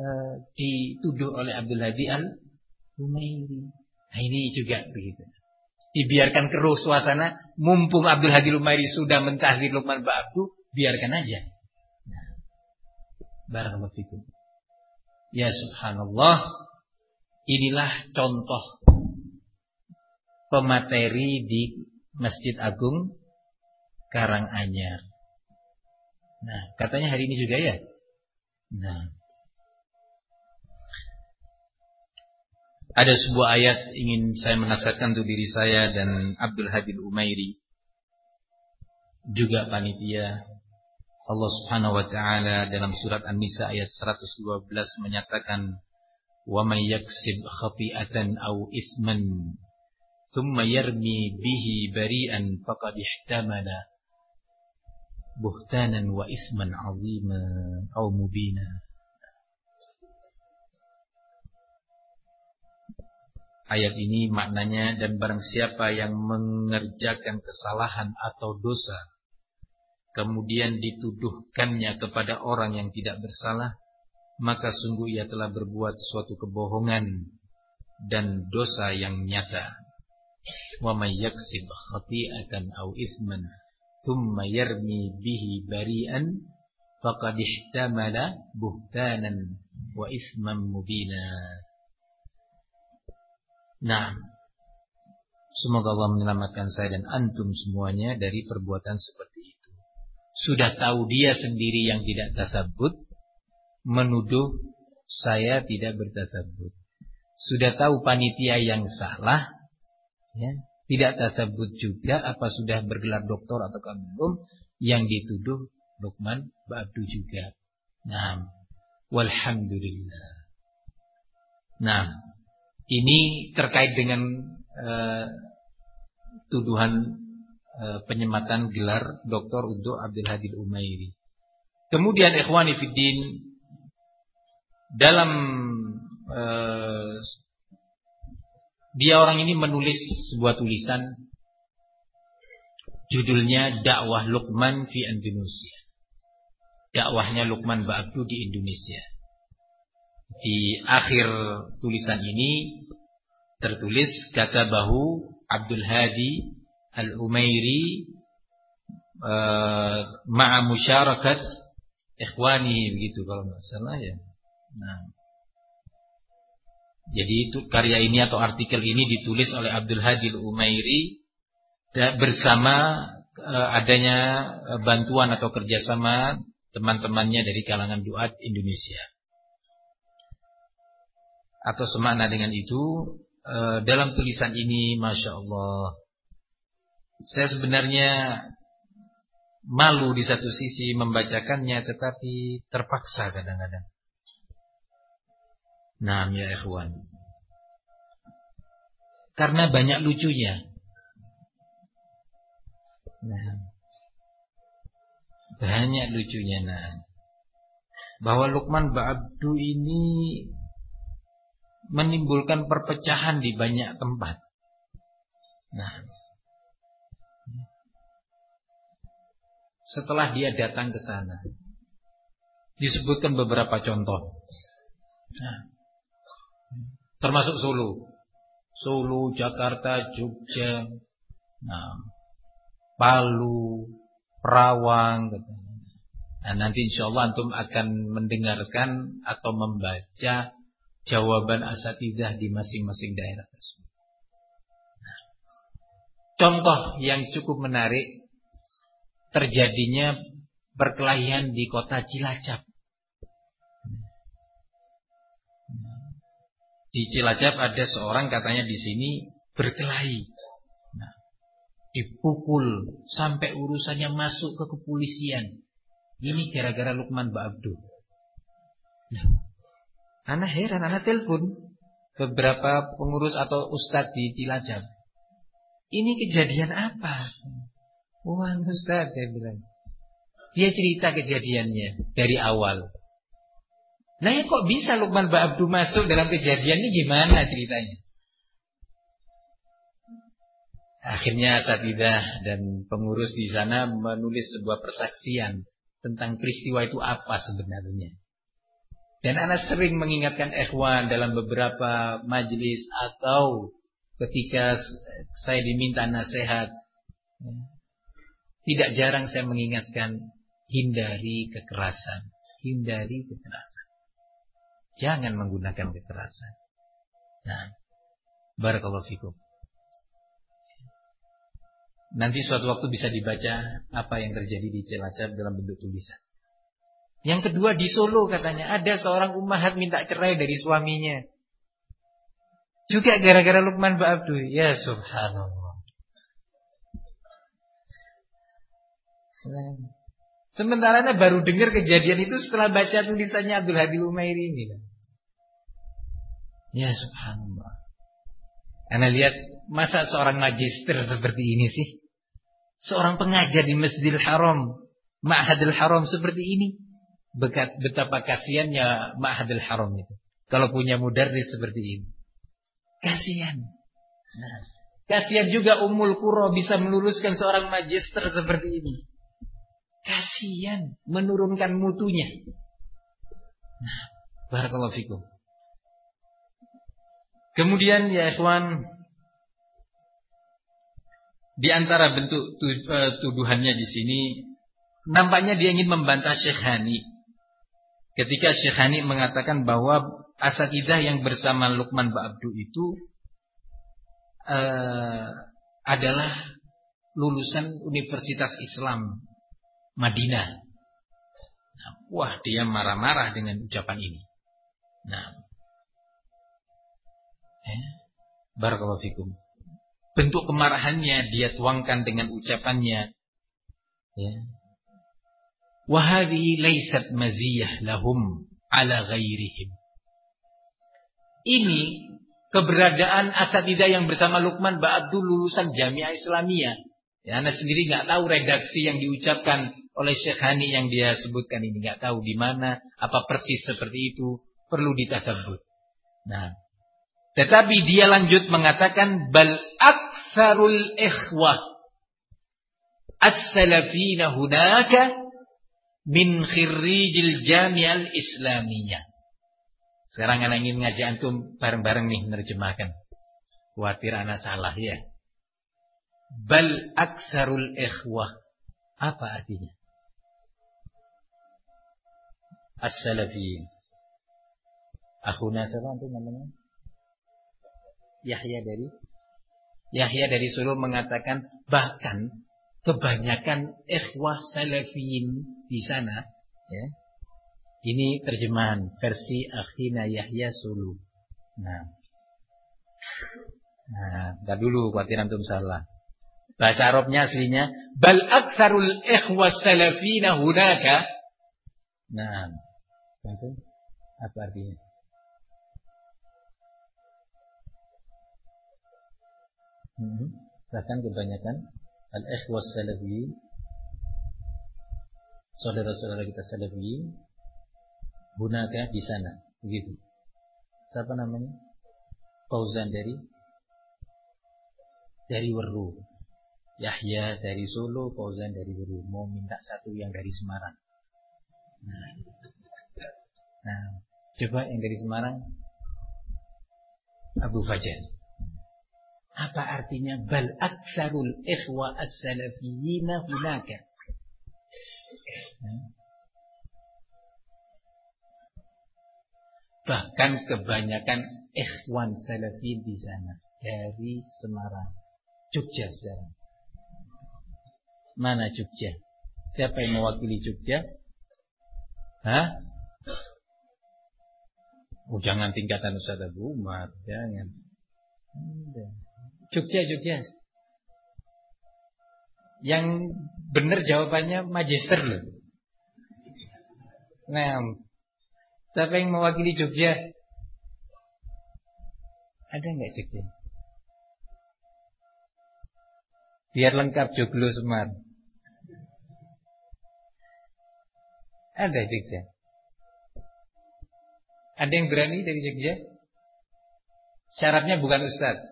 Eh, dituduh oleh Abdul Hadi al Humairi. Nah ini juga begitu. Dibiarkan keruh suasana, mumpung Abdul Hadi Humairi sudah mentahdir Luqman Ba'abdu, biarkan aja. Nah, Barakallahu fikum. Ya subhanallah, inilah contoh pemateri di Masjid Agung Karanganyar. Nah, katanya hari ini juga ya. Nah, Ada sebuah ayat ingin saya menasihatkan untuk diri saya dan Abdul Habib Umairi. Juga panitia. Allah Subhanahu wa taala dalam surat An-Nisa ayat 112 menyatakan wa may yaksib khati'atan aw ithman thumma yarmi bihi bari'an faqad ihtamala buhtanan wa ithman 'azima aw mubina Ayat ini maknanya dan barang siapa yang mengerjakan kesalahan atau dosa kemudian dituduhkannya kepada orang yang tidak bersalah maka sungguh ia telah berbuat suatu kebohongan dan dosa yang nyata. Wa may yaksib khati'atan aw ithman thumma yarmi bihi bari'an faqad ihtamala buhtanan wa ithman mubina. Nah, semoga Allah menyelamatkan saya dan antum semuanya dari perbuatan seperti itu. Sudah tahu dia sendiri yang tidak tasabut, menuduh saya tidak bertasabut. Sudah tahu panitia yang salah, ya, tidak tasabut juga apa sudah bergelar doktor atau belum yang dituduh Lukman Ba'abdu juga. Nah, walhamdulillah. Nah, ini terkait dengan uh, tuduhan uh, penyematan gelar doktor untuk Abdul Hadid Umairi. Kemudian ikhwani fiddin dalam uh, dia orang ini menulis sebuah tulisan judulnya dakwah Luqman fi Indonesia. Dakwahnya Luqman Ba'abdu di Indonesia. Di akhir tulisan ini tertulis kata bahu Abdul Hadi Al-Umairi uh, ma'a musyarakat ikhwani begitu kalau nggak salah ya. Nah. Jadi itu karya ini atau artikel ini ditulis oleh Abdul Hadi Al-Umairi bersama uh, adanya eh, bantuan atau kerjasama teman-temannya dari kalangan duat Indonesia atau semakna dengan itu e, dalam tulisan ini masya Allah saya sebenarnya malu di satu sisi membacakannya tetapi terpaksa kadang-kadang. Nah, ya ikhwan. Karena banyak lucunya. Nah. Banyak lucunya nah. Bahwa Lukman Ba'abdu ini menimbulkan perpecahan di banyak tempat. Nah, setelah dia datang ke sana, disebutkan beberapa contoh. Nah, termasuk Solo, Solo, Jakarta, Jogja, nah, Palu, Perawang. Nah, nanti insya Allah antum akan mendengarkan atau membaca jawaban asatidah di masing-masing daerah tersebut. contoh yang cukup menarik terjadinya perkelahian di kota Cilacap. Di Cilacap ada seorang katanya di sini berkelahi. Nah, dipukul sampai urusannya masuk ke kepolisian. Ini gara-gara Lukman Ba'abdu. Nah, Anak heran, anak telepon beberapa pengurus atau ustadz di Cilacap. Ini kejadian apa? Wah ustadz dia bilang. Dia cerita kejadiannya dari awal. Nah ya kok bisa Lukman Abdu masuk dalam kejadian ini gimana ceritanya? Akhirnya Satidah dan pengurus di sana menulis sebuah persaksian tentang peristiwa itu apa sebenarnya. Dan anak sering mengingatkan ikhwan dalam beberapa majelis atau ketika saya diminta nasihat. Tidak jarang saya mengingatkan hindari kekerasan, hindari kekerasan. Jangan menggunakan kekerasan. Nah, barakallahu fikum. Nanti suatu waktu bisa dibaca apa yang terjadi di Cilacap dalam bentuk tulisan. Yang kedua di Solo katanya ada seorang ummahat minta cerai dari suaminya. Juga gara-gara Lukman Abdu. Ya subhanallah. Sementara baru dengar kejadian itu setelah baca tulisannya Abdul Hadi Umairi ini. Ya subhanallah. Anda lihat masa seorang magister seperti ini sih? Seorang pengajar di Masjidil Haram, Ma'hadil Haram seperti ini betapa kasihannya Ma'hadil Haram itu. Kalau punya mudarris seperti ini. Kasihan. Nah, kasihan juga Ummul Qura bisa meluluskan seorang magister seperti ini. Kasihan menurunkan mutunya. Nah, barakallahu fikum. Kemudian ya ikhwan di antara bentuk eh, tuduhannya di sini nampaknya dia ingin membantah Syekh Hani Ketika Syekh Hani mengatakan bahwa asatidah yang bersama Lukman Ba'abdu itu uh, adalah lulusan Universitas Islam Madinah. Nah, wah, dia marah-marah dengan ucapan ini. Nah, eh, barakallahu. Bentuk kemarahannya dia tuangkan dengan ucapannya. Ya, Wahadi laysat maziyah lahum ala ghairihim. Ini keberadaan asatidah yang bersama Lukman Ba'abdul lulusan Jamiah Islamiyah. Ya, Anda sendiri nggak tahu redaksi yang diucapkan oleh Syekh Hani yang dia sebutkan ini. nggak tahu di mana, apa persis seperti itu. Perlu ditasabut. Nah, tetapi dia lanjut mengatakan bal aksarul ikhwah as-salafina hunaka min khirrijil jami'al islamiyah. Sekarang anak ingin ngajak antum bareng-bareng nih menerjemahkan. Khawatir anak salah ya. Bal aksarul ikhwah. Apa artinya? As-salafiyin. Akhuna siapa antum namanya? Yahya dari Yahya dari Solo mengatakan bahkan kebanyakan ikhwah salafiyin di sana ya. Ini terjemahan versi Akhina Yahya Sulu. Nah. Nah, enggak dulu khawatir antum salah. Bahasa Arabnya aslinya bal aktsarul ikhwa salafina hunaka. Nah, itu apa artinya? Hmm, bahkan kebanyakan al ikhwa salafi saudara-saudara kita salafi hunaka di sana, begitu. Siapa namanya? Fauzan dari dari Weru. Yahya dari Solo, Fauzan dari Guru. Mau minta satu yang dari Semarang. Nah, nah coba yang dari Semarang. Abu Fajar. Apa artinya bal aksarul ikhwa as-salafiyina hunaka? Nah. Bahkan kebanyakan ikhwan salafi di sana dari Semarang, Jogja sekarang. Mana Jogja? Siapa yang mewakili Jogja? Hah? Oh, jangan tingkatan Ustaz Abu Umar, jangan. Jogja, Jogja. Yang benar jawabannya magister loh. Nah, siapa yang mewakili Jogja? Ada nggak Jogja? Biar lengkap Joglo Semar. Ada Jogja. Ada yang berani dari Jogja? Syaratnya bukan Ustaz.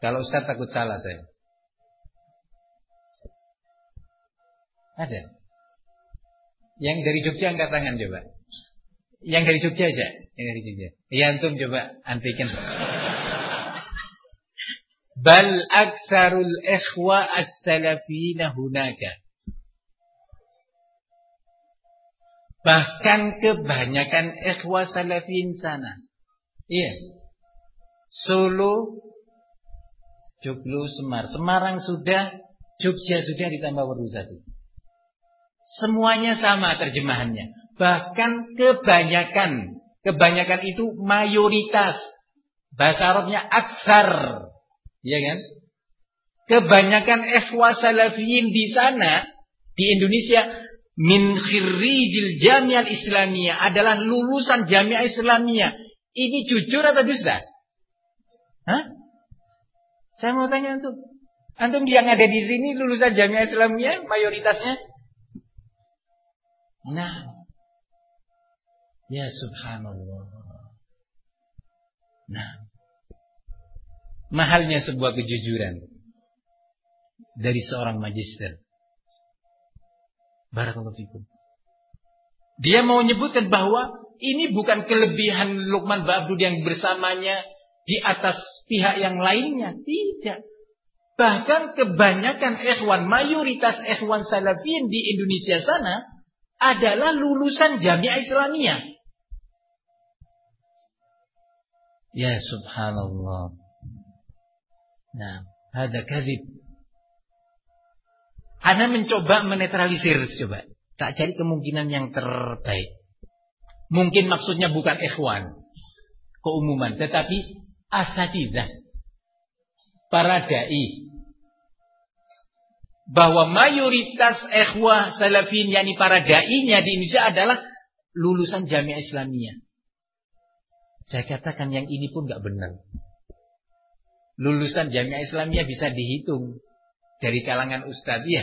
Kalau Ustaz takut salah saya. Ada. Yang dari Jogja angkat tangan coba. Yang dari Jogja aja. Yang dari Jogja. Ya antum coba antikan. Bal aksarul ikhwa as-salafina hunaka. Bahkan kebanyakan ikhwa salafin sana. Iya. Solo, Joglo, Semar. Semarang sudah, Jogja sudah ditambah baru satu. Semuanya sama terjemahannya. Bahkan kebanyakan. Kebanyakan itu mayoritas. Bahasa Arabnya aksar. Iya kan? Kebanyakan ikhwa salafiyin di sana, di Indonesia, min khirrijil jami'ah islamiyah adalah lulusan jamiah islamiyah. Ini jujur atau dusta? Hah? Saya mau tanya antum. Antum yang ada di sini lulusan jamiah islamiyah mayoritasnya? Nah. Ya subhanallah. Nah. Mahalnya sebuah kejujuran dari seorang magister. Barakallahu fikum. Dia mau menyebutkan bahwa ini bukan kelebihan Luqman Ba'abdud yang bersamanya di atas pihak yang lainnya. Tidak. Bahkan kebanyakan ikhwan, mayoritas ikhwan salafin di Indonesia sana adalah lulusan jamiah Islamiyah. Ya subhanallah. Nah, ada kadhib. Anda mencoba menetralisir coba. Tak cari kemungkinan yang terbaik. Mungkin maksudnya bukan ikhwan. Keumuman. Tetapi asatidah. Para da'i. Bahwa mayoritas ikhwah salafin. yakni para da'inya di Indonesia adalah lulusan jamiah Islamiyah. Saya katakan yang ini pun gak benar. Lulusan jamiah Islamiyah bisa dihitung dari kalangan ustadz ya.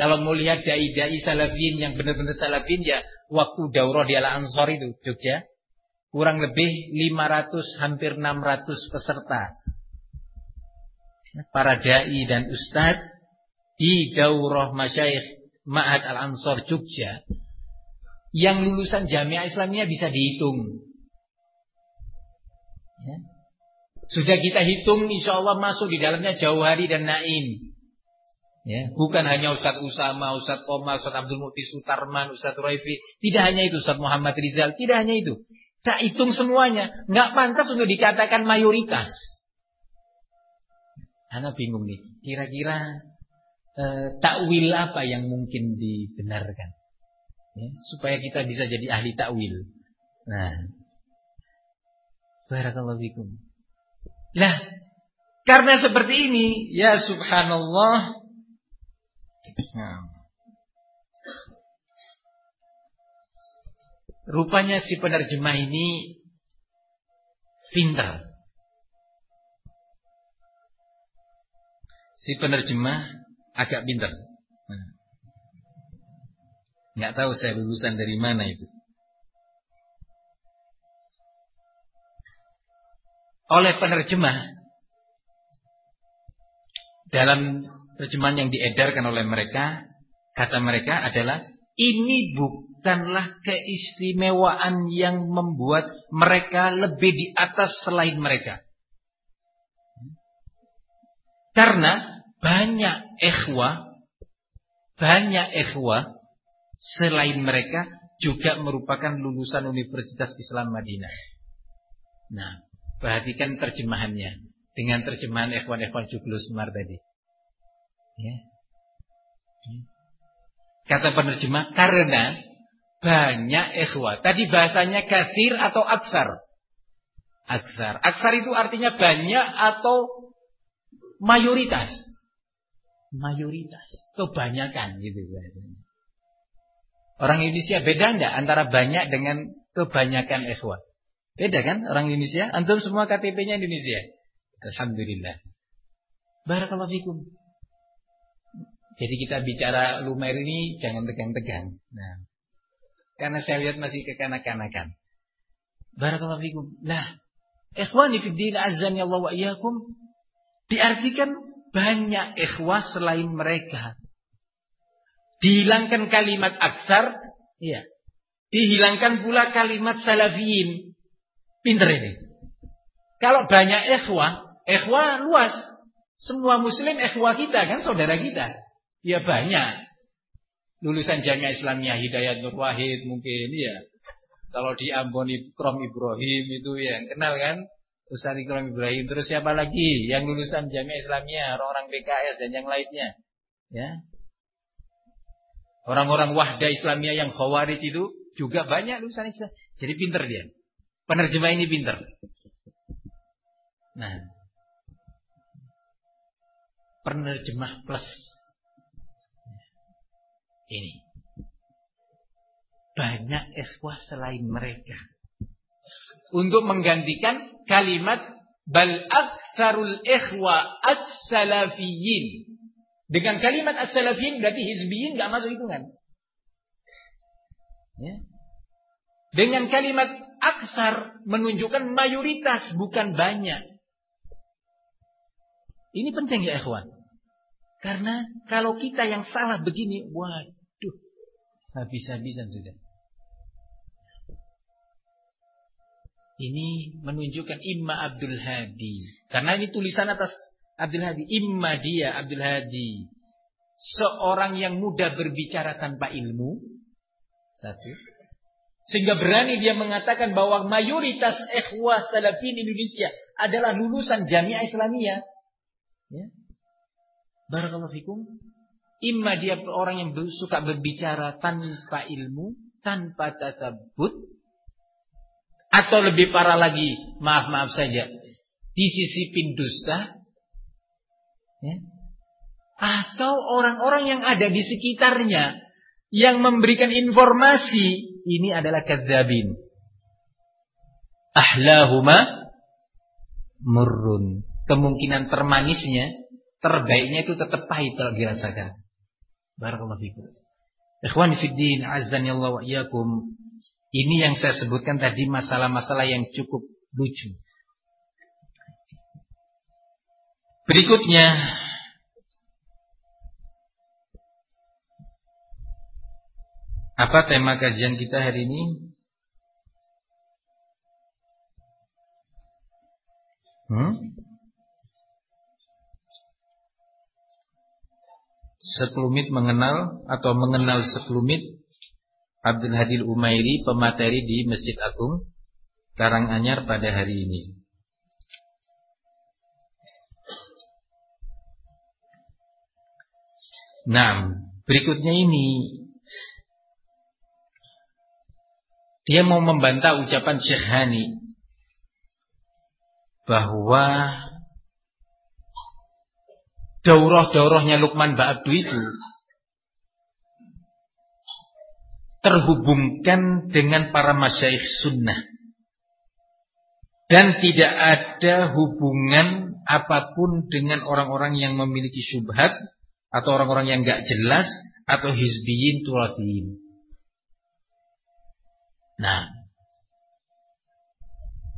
Kalau mau lihat dai-dai salafin yang benar-benar salafin ya waktu daurah di Al Ansor itu Jogja kurang lebih 500 hampir 600 peserta. Para dai dan ustadz di daurah masyayikh Ma'ad Al Ansor Jogja yang lulusan Jamiah Islamiyah bisa dihitung. Ya. Sudah kita hitung insya Allah masuk di dalamnya Jauhari dan Naim. Ya, bukan hanya Ustaz Usama, Ustaz Komar, Ustaz Abdul Mukti Sutarman, Ustaz Raifi. Tidak hanya itu, Ustaz Muhammad Rizal. Tidak hanya itu. Tak hitung semuanya. Nggak pantas untuk dikatakan mayoritas. Anak bingung nih. Kira-kira eh, takwil apa yang mungkin dibenarkan? Ya, supaya kita bisa jadi ahli takwil. Nah. Barakallahu fikum. Lah, Karena seperti ini, ya subhanallah. Nah. Rupanya si penerjemah ini pintar. Si penerjemah agak pintar. Nggak tahu saya lulusan dari mana itu. Oleh penerjemah dalam terjemahan yang diedarkan oleh mereka, kata mereka adalah ini bukanlah keistimewaan yang membuat mereka lebih di atas selain mereka. Karena banyak ikhwah, banyak ikhwah selain mereka juga merupakan lulusan Universitas Islam Madinah. Nah, perhatikan terjemahannya dengan terjemahan F1 F1 Jublus Semar tadi. Ya. Kata penerjemah karena banyak ikhwah. Tadi bahasanya kasir atau aksar. Aksar. Aksar itu artinya banyak atau mayoritas. Mayoritas. Kebanyakan gitu bahasanya. Orang Indonesia beda enggak antara banyak dengan kebanyakan ikhwah? Beda kan orang Indonesia? Antum semua KTP-nya Indonesia. Alhamdulillah. Barakallahu fikum. Jadi kita bicara lumer ini jangan tegang-tegang. Nah, karena saya lihat masih kekanak-kanakan. Barakallahu fikum. Nah, ikhwani fi din azan ya Allah wa iyyakum diartikan banyak ikhwah selain mereka. Dihilangkan kalimat aksar, ya. Dihilangkan pula kalimat salafiyin. Pinter ini. Kalau banyak ikhwah, Ikhwah luas. Semua muslim ikhwah kita kan saudara kita. Ya banyak. Lulusan Jamiah Islamiyah Hidayat Nur Wahid mungkin ya. Kalau di Ambon Ikram Ibrahim itu ya kenal kan? Ustaz Ikram Ibrahim. Terus siapa lagi yang lulusan Jamiah Islamiyah, orang-orang PKS dan yang lainnya. Ya. Orang-orang Wahda Islamiyah yang khawarij itu juga banyak lulusan Islam. Jadi pinter dia. Penerjemah ini pinter. Nah, penerjemah plus. Ini. Banyak ikhwah selain mereka. Untuk menggantikan kalimat bal aktsarul ikhwa as-salafiyin. Dengan kalimat as-salafiyin berarti hizbiyin enggak masuk hitungan. Ya. Dengan kalimat aksar menunjukkan mayoritas bukan banyak. Ini penting ya ikhwan. Karena kalau kita yang salah begini, waduh, habis-habisan sudah. Ini menunjukkan Imma Abdul Hadi. Karena ini tulisan atas Abdul Hadi. Imma dia Abdul Hadi. Seorang yang mudah berbicara tanpa ilmu. Satu. Sehingga berani dia mengatakan bahwa mayoritas ikhwah salafin Indonesia adalah lulusan jamiah Islamiyah. Ya. Barakallahu fikum. Imma dia orang yang suka berbicara tanpa ilmu, tanpa tasabut. Atau lebih parah lagi, maaf-maaf saja, disisipin dusta. Ya. Atau orang-orang yang ada di sekitarnya yang memberikan informasi ini adalah kadzabin. Ahlahuma murrun kemungkinan termanisnya, terbaiknya itu tetap pahit kalau dirasakan. Barakallahu fikum. Ikhwan fiddin, azan Allah wa iyyakum. Ini yang saya sebutkan tadi masalah-masalah yang cukup lucu. Berikutnya Apa tema kajian kita hari ini? Hmm? sekelumit mengenal atau mengenal sekelumit Abdul Hadil Umairi pemateri di Masjid Agung Karanganyar pada hari ini. Nah, berikutnya ini dia mau membantah ucapan Syekh Hani bahwa daurah-daurahnya Lukman Ba'abdu itu terhubungkan dengan para masyaikh sunnah. Dan tidak ada hubungan apa pun dengan orang-orang yang memiliki syubhat atau orang-orang yang gak jelas atau hizbiyin turafiyin. Nah,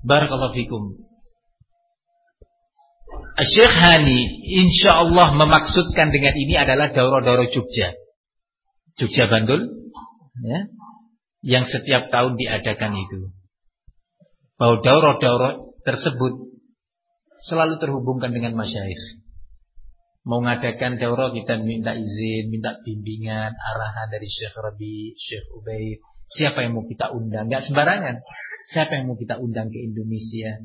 barakallahu fikum. Syekh Hani insya Allah memaksudkan dengan ini adalah daurah-daurah Jogja. Jogja Bandul ya, yang setiap tahun diadakan itu. Bahwa daurah-daurah tersebut selalu terhubungkan dengan masyayikh. Mau ngadakan daurah kita minta izin, minta bimbingan, arahan dari Syekh Rabi, Syekh Ubaid. Siapa yang mau kita undang? Gak sembarangan. Siapa yang mau kita undang ke Indonesia?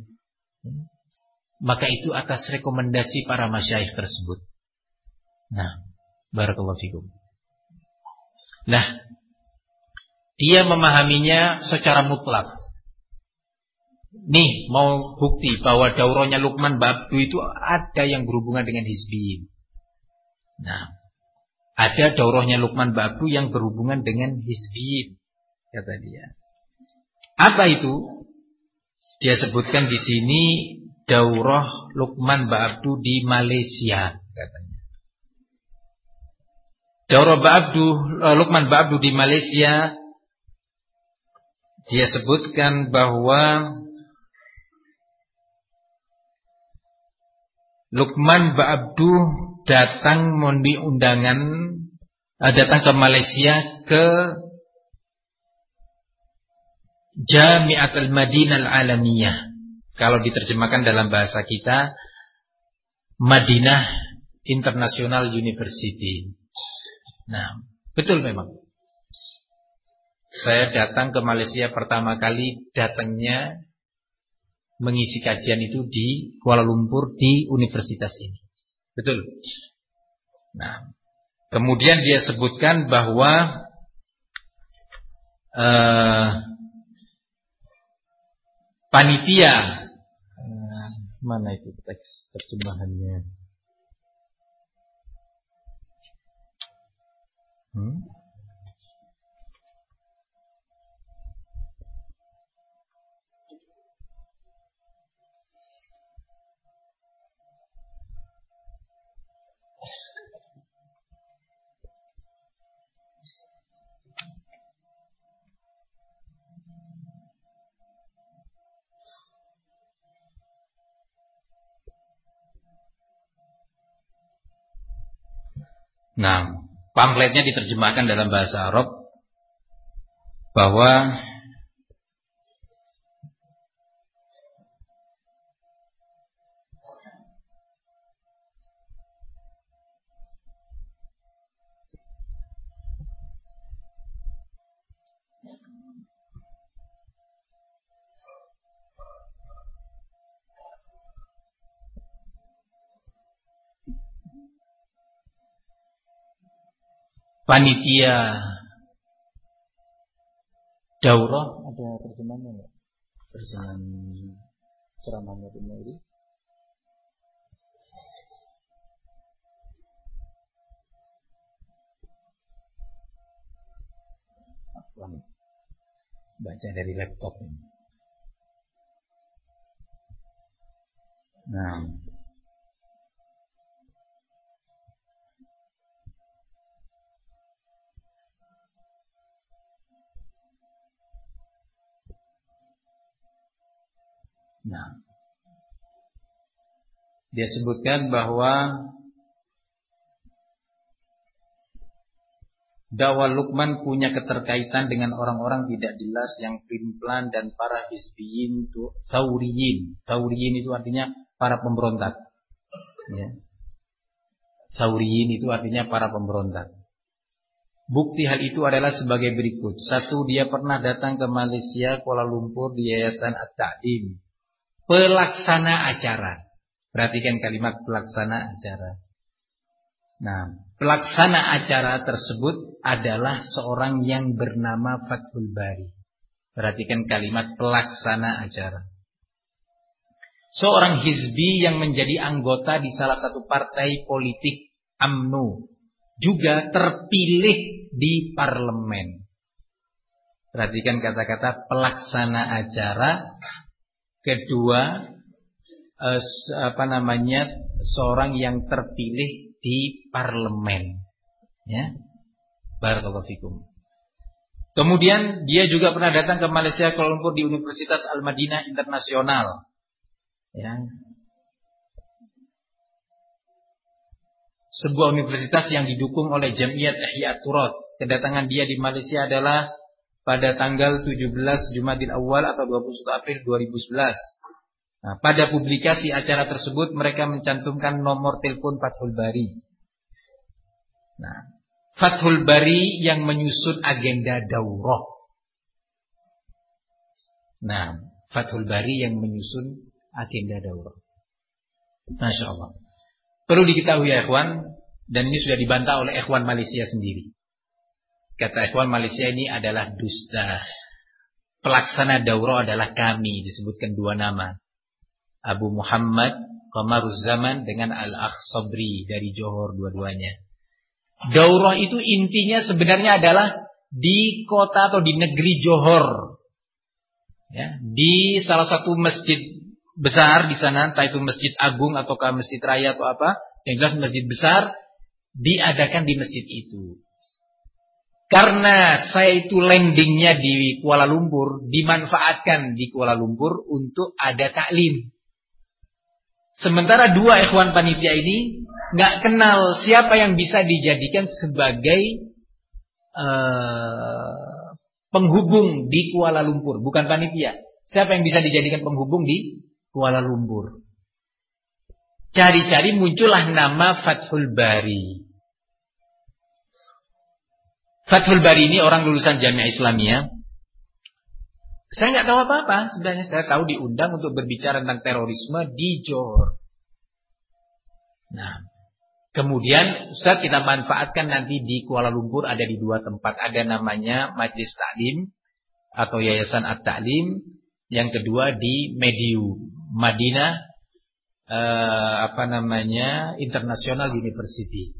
Maka itu atas rekomendasi para masyayikh tersebut. Nah, barakallahu fikum. Nah, dia memahaminya secara mutlak. Nih mau bukti bahwa daurahnya Lukman Babdu itu ada yang berhubungan dengan Hizbiyin. Nah, ada daurahnya Lukman Babdu yang berhubungan dengan Hizbiyin, kata dia. Apa itu? Dia sebutkan di sini daurah Lukman Babdu di Malaysia, katanya. Daurah Ba'abdu, eh, Lukman Ba'abdu di Malaysia dia sebutkan bahwa Lukman Ba'abdu datang memenuhi undangan eh, datang ke Malaysia ke Jami'at al-Madinah al-Alamiyah. Kalau diterjemahkan dalam bahasa kita Madinah International University. Nah, betul memang. Saya datang ke Malaysia pertama kali datangnya mengisi kajian itu di Kuala Lumpur di universitas ini. Betul. Nah, kemudian dia sebutkan bahwa uh, panitia uh, mana itu teks terjemahannya? Hmm? Nah, pamfletnya diterjemahkan dalam bahasa Arab bahwa panitia daurah ada terjemahannya enggak? Terjemahan ceramahnya Ibnu ini. Baca dari laptop ini. Nah, Nah, dia sebutkan bahwa dakwah Lukman punya keterkaitan dengan orang-orang tidak jelas yang primplan dan para hizbiyin itu sauriyin. Sauriyin itu artinya para pemberontak. Ya. Sauriyin itu artinya para pemberontak. Bukti hal itu adalah sebagai berikut. Satu, dia pernah datang ke Malaysia, Kuala Lumpur di Yayasan At-Ta'dim pelaksana acara. Perhatikan kalimat pelaksana acara. Nah, pelaksana acara tersebut adalah seorang yang bernama Fathul Bari. Perhatikan kalimat pelaksana acara. seorang hizbi yang menjadi anggota di salah satu partai politik AMNO juga terpilih di parlemen. Perhatikan kata-kata pelaksana acara, kedua eh, apa namanya seorang yang terpilih di parlemen. Ya. Barakallahu. Kemudian dia juga pernah datang ke Malaysia Kuala Lumpur di Universitas Al-Madinah Internasional. Ya. Sebuah universitas yang didukung oleh Jamiat Ihya Turat. Kedatangan dia di Malaysia adalah pada tanggal 17 Jumadil Awal atau 21 April 2011. Nah, pada publikasi acara tersebut mereka mencantumkan nomor telepon Fathul Bari. Nah, Fathul Bari yang menyusun agenda daurah. Nah, Fathul Bari yang menyusun agenda daurah. Masya Allah. Perlu diketahui ya ikhwan, dan ini sudah dibantah oleh ikhwan Malaysia sendiri. Kata ikhwan Malaysia ini adalah dusta. Pelaksana daurah adalah kami, disebutkan dua nama. Abu Muhammad Qamaruz Zaman dengan Al-Akh Sabri dari Johor dua-duanya. Daurah itu intinya sebenarnya adalah di kota atau di negeri Johor. Ya, di salah satu masjid besar di sana, entah itu masjid agung ataukah masjid raya atau apa, yang jelas masjid besar diadakan di masjid itu. Karena saya itu landingnya di Kuala Lumpur, dimanfaatkan di Kuala Lumpur untuk ada taklim. Sementara dua ikhwan panitia ini nggak kenal siapa yang bisa dijadikan sebagai uh, penghubung di Kuala Lumpur, bukan panitia. Siapa yang bisa dijadikan penghubung di Kuala Lumpur. Cari-cari muncullah nama Fathul Bari. Fathul Bari ini orang lulusan Jamiah Islamiyah. Saya nggak tahu apa-apa. Sebenarnya saya tahu diundang untuk berbicara tentang terorisme di Johor. Nah, kemudian Ustaz kita manfaatkan nanti di Kuala Lumpur ada di dua tempat. Ada namanya Majlis Taklim atau Yayasan At-Taklim. Yang kedua di Mediu. Madinah eh, apa namanya International University.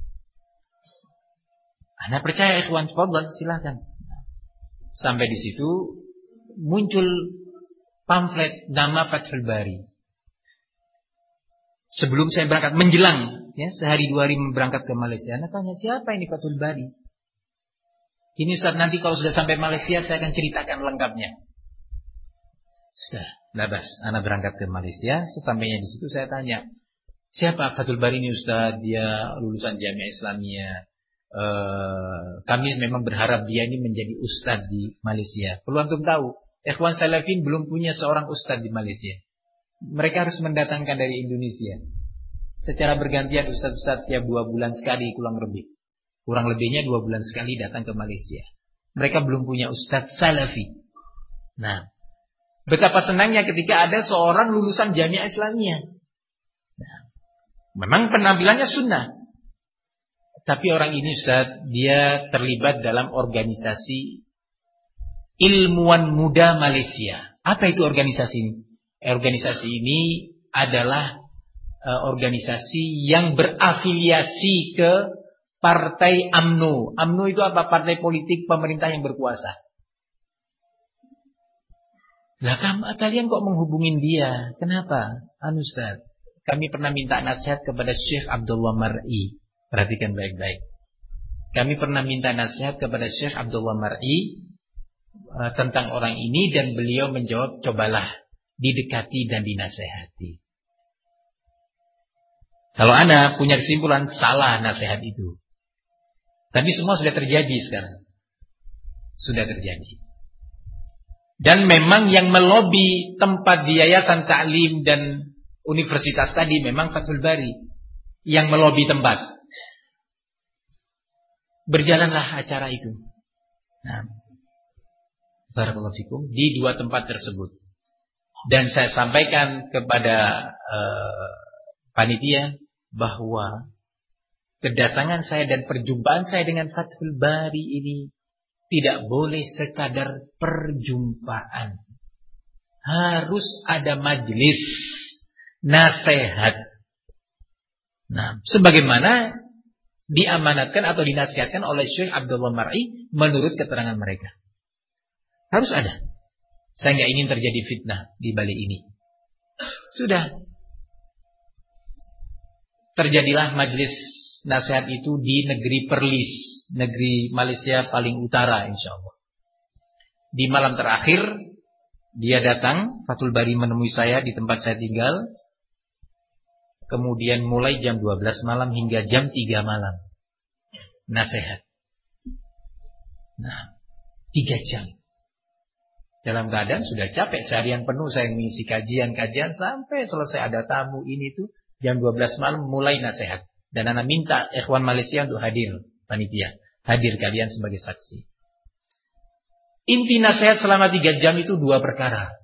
Anda percaya ikhwan fadlan silakan. Sampai di situ muncul pamflet nama Fathul Bari. Sebelum saya berangkat menjelang ya sehari dua hari berangkat ke Malaysia, Anda tanya siapa ini Fathul Bari? Ini saat nanti kalau sudah sampai Malaysia saya akan ceritakan lengkapnya. Sudah. Labas, anak berangkat ke Malaysia, sesampainya di situ saya tanya, siapa Fatul Bari ini Ustaz? Dia lulusan Jamiah Islamia. E, kami memang berharap dia ini menjadi Ustaz di Malaysia. Perlu antum tahu, Ikhwan Salafin belum punya seorang Ustaz di Malaysia. Mereka harus mendatangkan dari Indonesia. Secara bergantian Ustaz-Ustaz tiap dua bulan sekali kurang lebih. Kurang lebihnya dua bulan sekali datang ke Malaysia. Mereka belum punya Ustaz Salafi. Nah, Betapa senangnya ketika ada seorang lulusan jamiah Islamiyah. Nah, memang penampilannya sunnah. Tapi orang ini Ustaz, dia terlibat dalam organisasi ilmuwan muda Malaysia. Apa itu organisasi ini? Organisasi ini adalah uh, organisasi yang berafiliasi ke Partai AMNO. AMNO itu apa? Partai politik pemerintah yang berkuasa. Lah kalian kok menghubungin dia? Kenapa? Anu Ustaz, kami pernah minta nasihat kepada Syekh Abdullah Mar'i. Perhatikan baik-baik. Kami pernah minta nasihat kepada Syekh Abdullah Mar'i uh, tentang orang ini dan beliau menjawab, cobalah didekati dan dinasehati. Kalau Anda punya kesimpulan salah nasihat itu. Tapi semua sudah terjadi sekarang. Sudah terjadi. Dan memang yang melobi tempat di yayasan taklim dan universitas tadi memang Fathul Bari yang melobi tempat. Berjalanlah acara itu. Nah, Barakallahu fikum di dua tempat tersebut. Dan saya sampaikan kepada uh, panitia bahwa kedatangan saya dan perjumpaan saya dengan Fathul Bari ini tidak boleh sekadar perjumpaan. Harus ada majlis. nasihat. Nah, sebagaimana diamanatkan atau dinasihatkan oleh Syekh Abdullah Mar'i menurut keterangan mereka. Harus ada. Saya nggak ingin terjadi fitnah di balik ini. Sudah. Terjadilah majelis nasihat itu di negeri Perlis, negeri Malaysia paling utara insya Allah. Di malam terakhir dia datang, Fatul Bari menemui saya di tempat saya tinggal. Kemudian mulai jam 12 malam hingga jam 3 malam. Nasihat. Nah, 3 jam. Dalam keadaan sudah capek seharian penuh saya mengisi kajian-kajian sampai selesai ada tamu ini tuh jam 12 malam mulai nasihat. Dan anak minta ikhwan Malaysia untuk hadir panitia. Hadir kalian sebagai saksi. Inti nasihat selama tiga jam itu dua perkara.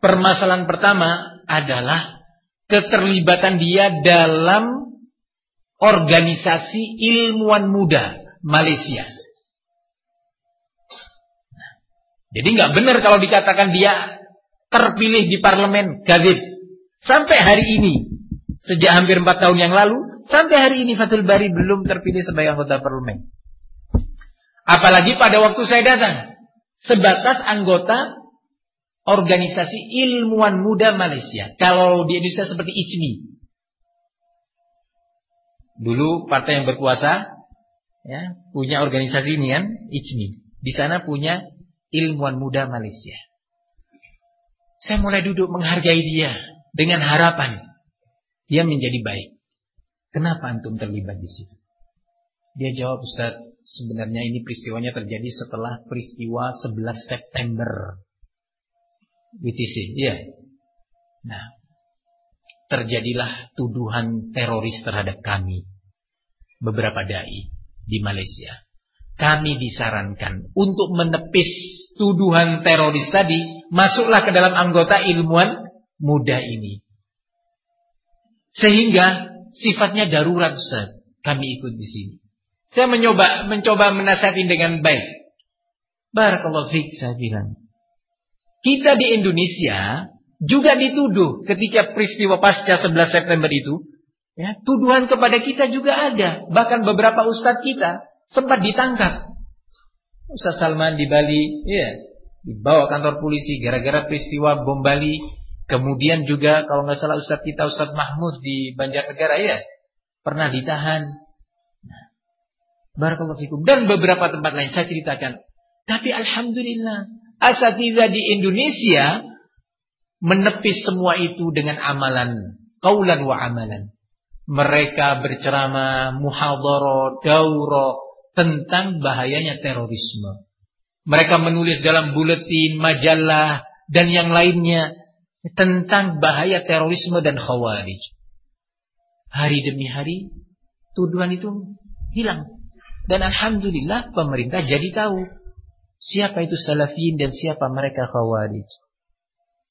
Permasalahan pertama adalah keterlibatan dia dalam organisasi ilmuwan muda Malaysia. Jadi nggak benar kalau dikatakan dia terpilih di parlemen Gadib. Sampai hari ini, sejak hampir empat tahun yang lalu, sampai hari ini Fatul Bari belum terpilih sebagai anggota parlemen. Apalagi pada waktu saya datang. Sebatas anggota organisasi ilmuwan muda Malaysia. Kalau di Indonesia seperti ICMI. Dulu partai yang berkuasa ya, punya organisasi ini kan, ICMI. Di sana punya ilmuwan muda Malaysia. Saya mulai duduk menghargai dia dengan harapan dia menjadi baik. Kenapa antum terlibat di situ? Dia jawab, Ustaz, sebenarnya ini peristiwanya terjadi setelah peristiwa 11 September. WTC, iya. Nah, terjadilah tuduhan teroris terhadap kami. Beberapa dai di Malaysia. Kami disarankan untuk menepis tuduhan teroris tadi, masuklah ke dalam anggota ilmuwan muda ini. Sehingga sifatnya darurat Ustaz. Kami ikut di sini. Saya mencoba mencoba menasihati dengan baik. Barakallahu fiik saya bilang. Kita di Indonesia juga dituduh ketika peristiwa pasca 11 September itu, ya, tuduhan kepada kita juga ada. Bahkan beberapa ustadz kita sempat ditangkap. Ustadz Salman di Bali, ya, dibawa kantor polisi gara-gara peristiwa bom Bali. Kemudian juga kalau nggak salah ustadz kita Ustadz Mahmud di Banjarnegara ya, pernah ditahan Barakallahu fikum. Dan beberapa tempat lain saya ceritakan. Tapi Alhamdulillah. Asatidah di Indonesia menepis semua itu dengan amalan. Kaulan wa amalan. Mereka berceramah, muhadharah, daurah tentang bahayanya terorisme. Mereka menulis dalam buletin, majalah, dan yang lainnya tentang bahaya terorisme dan khawarij. Hari demi hari, tuduhan itu hilang. Dan Alhamdulillah pemerintah jadi tahu siapa itu salafin dan siapa mereka khawarij.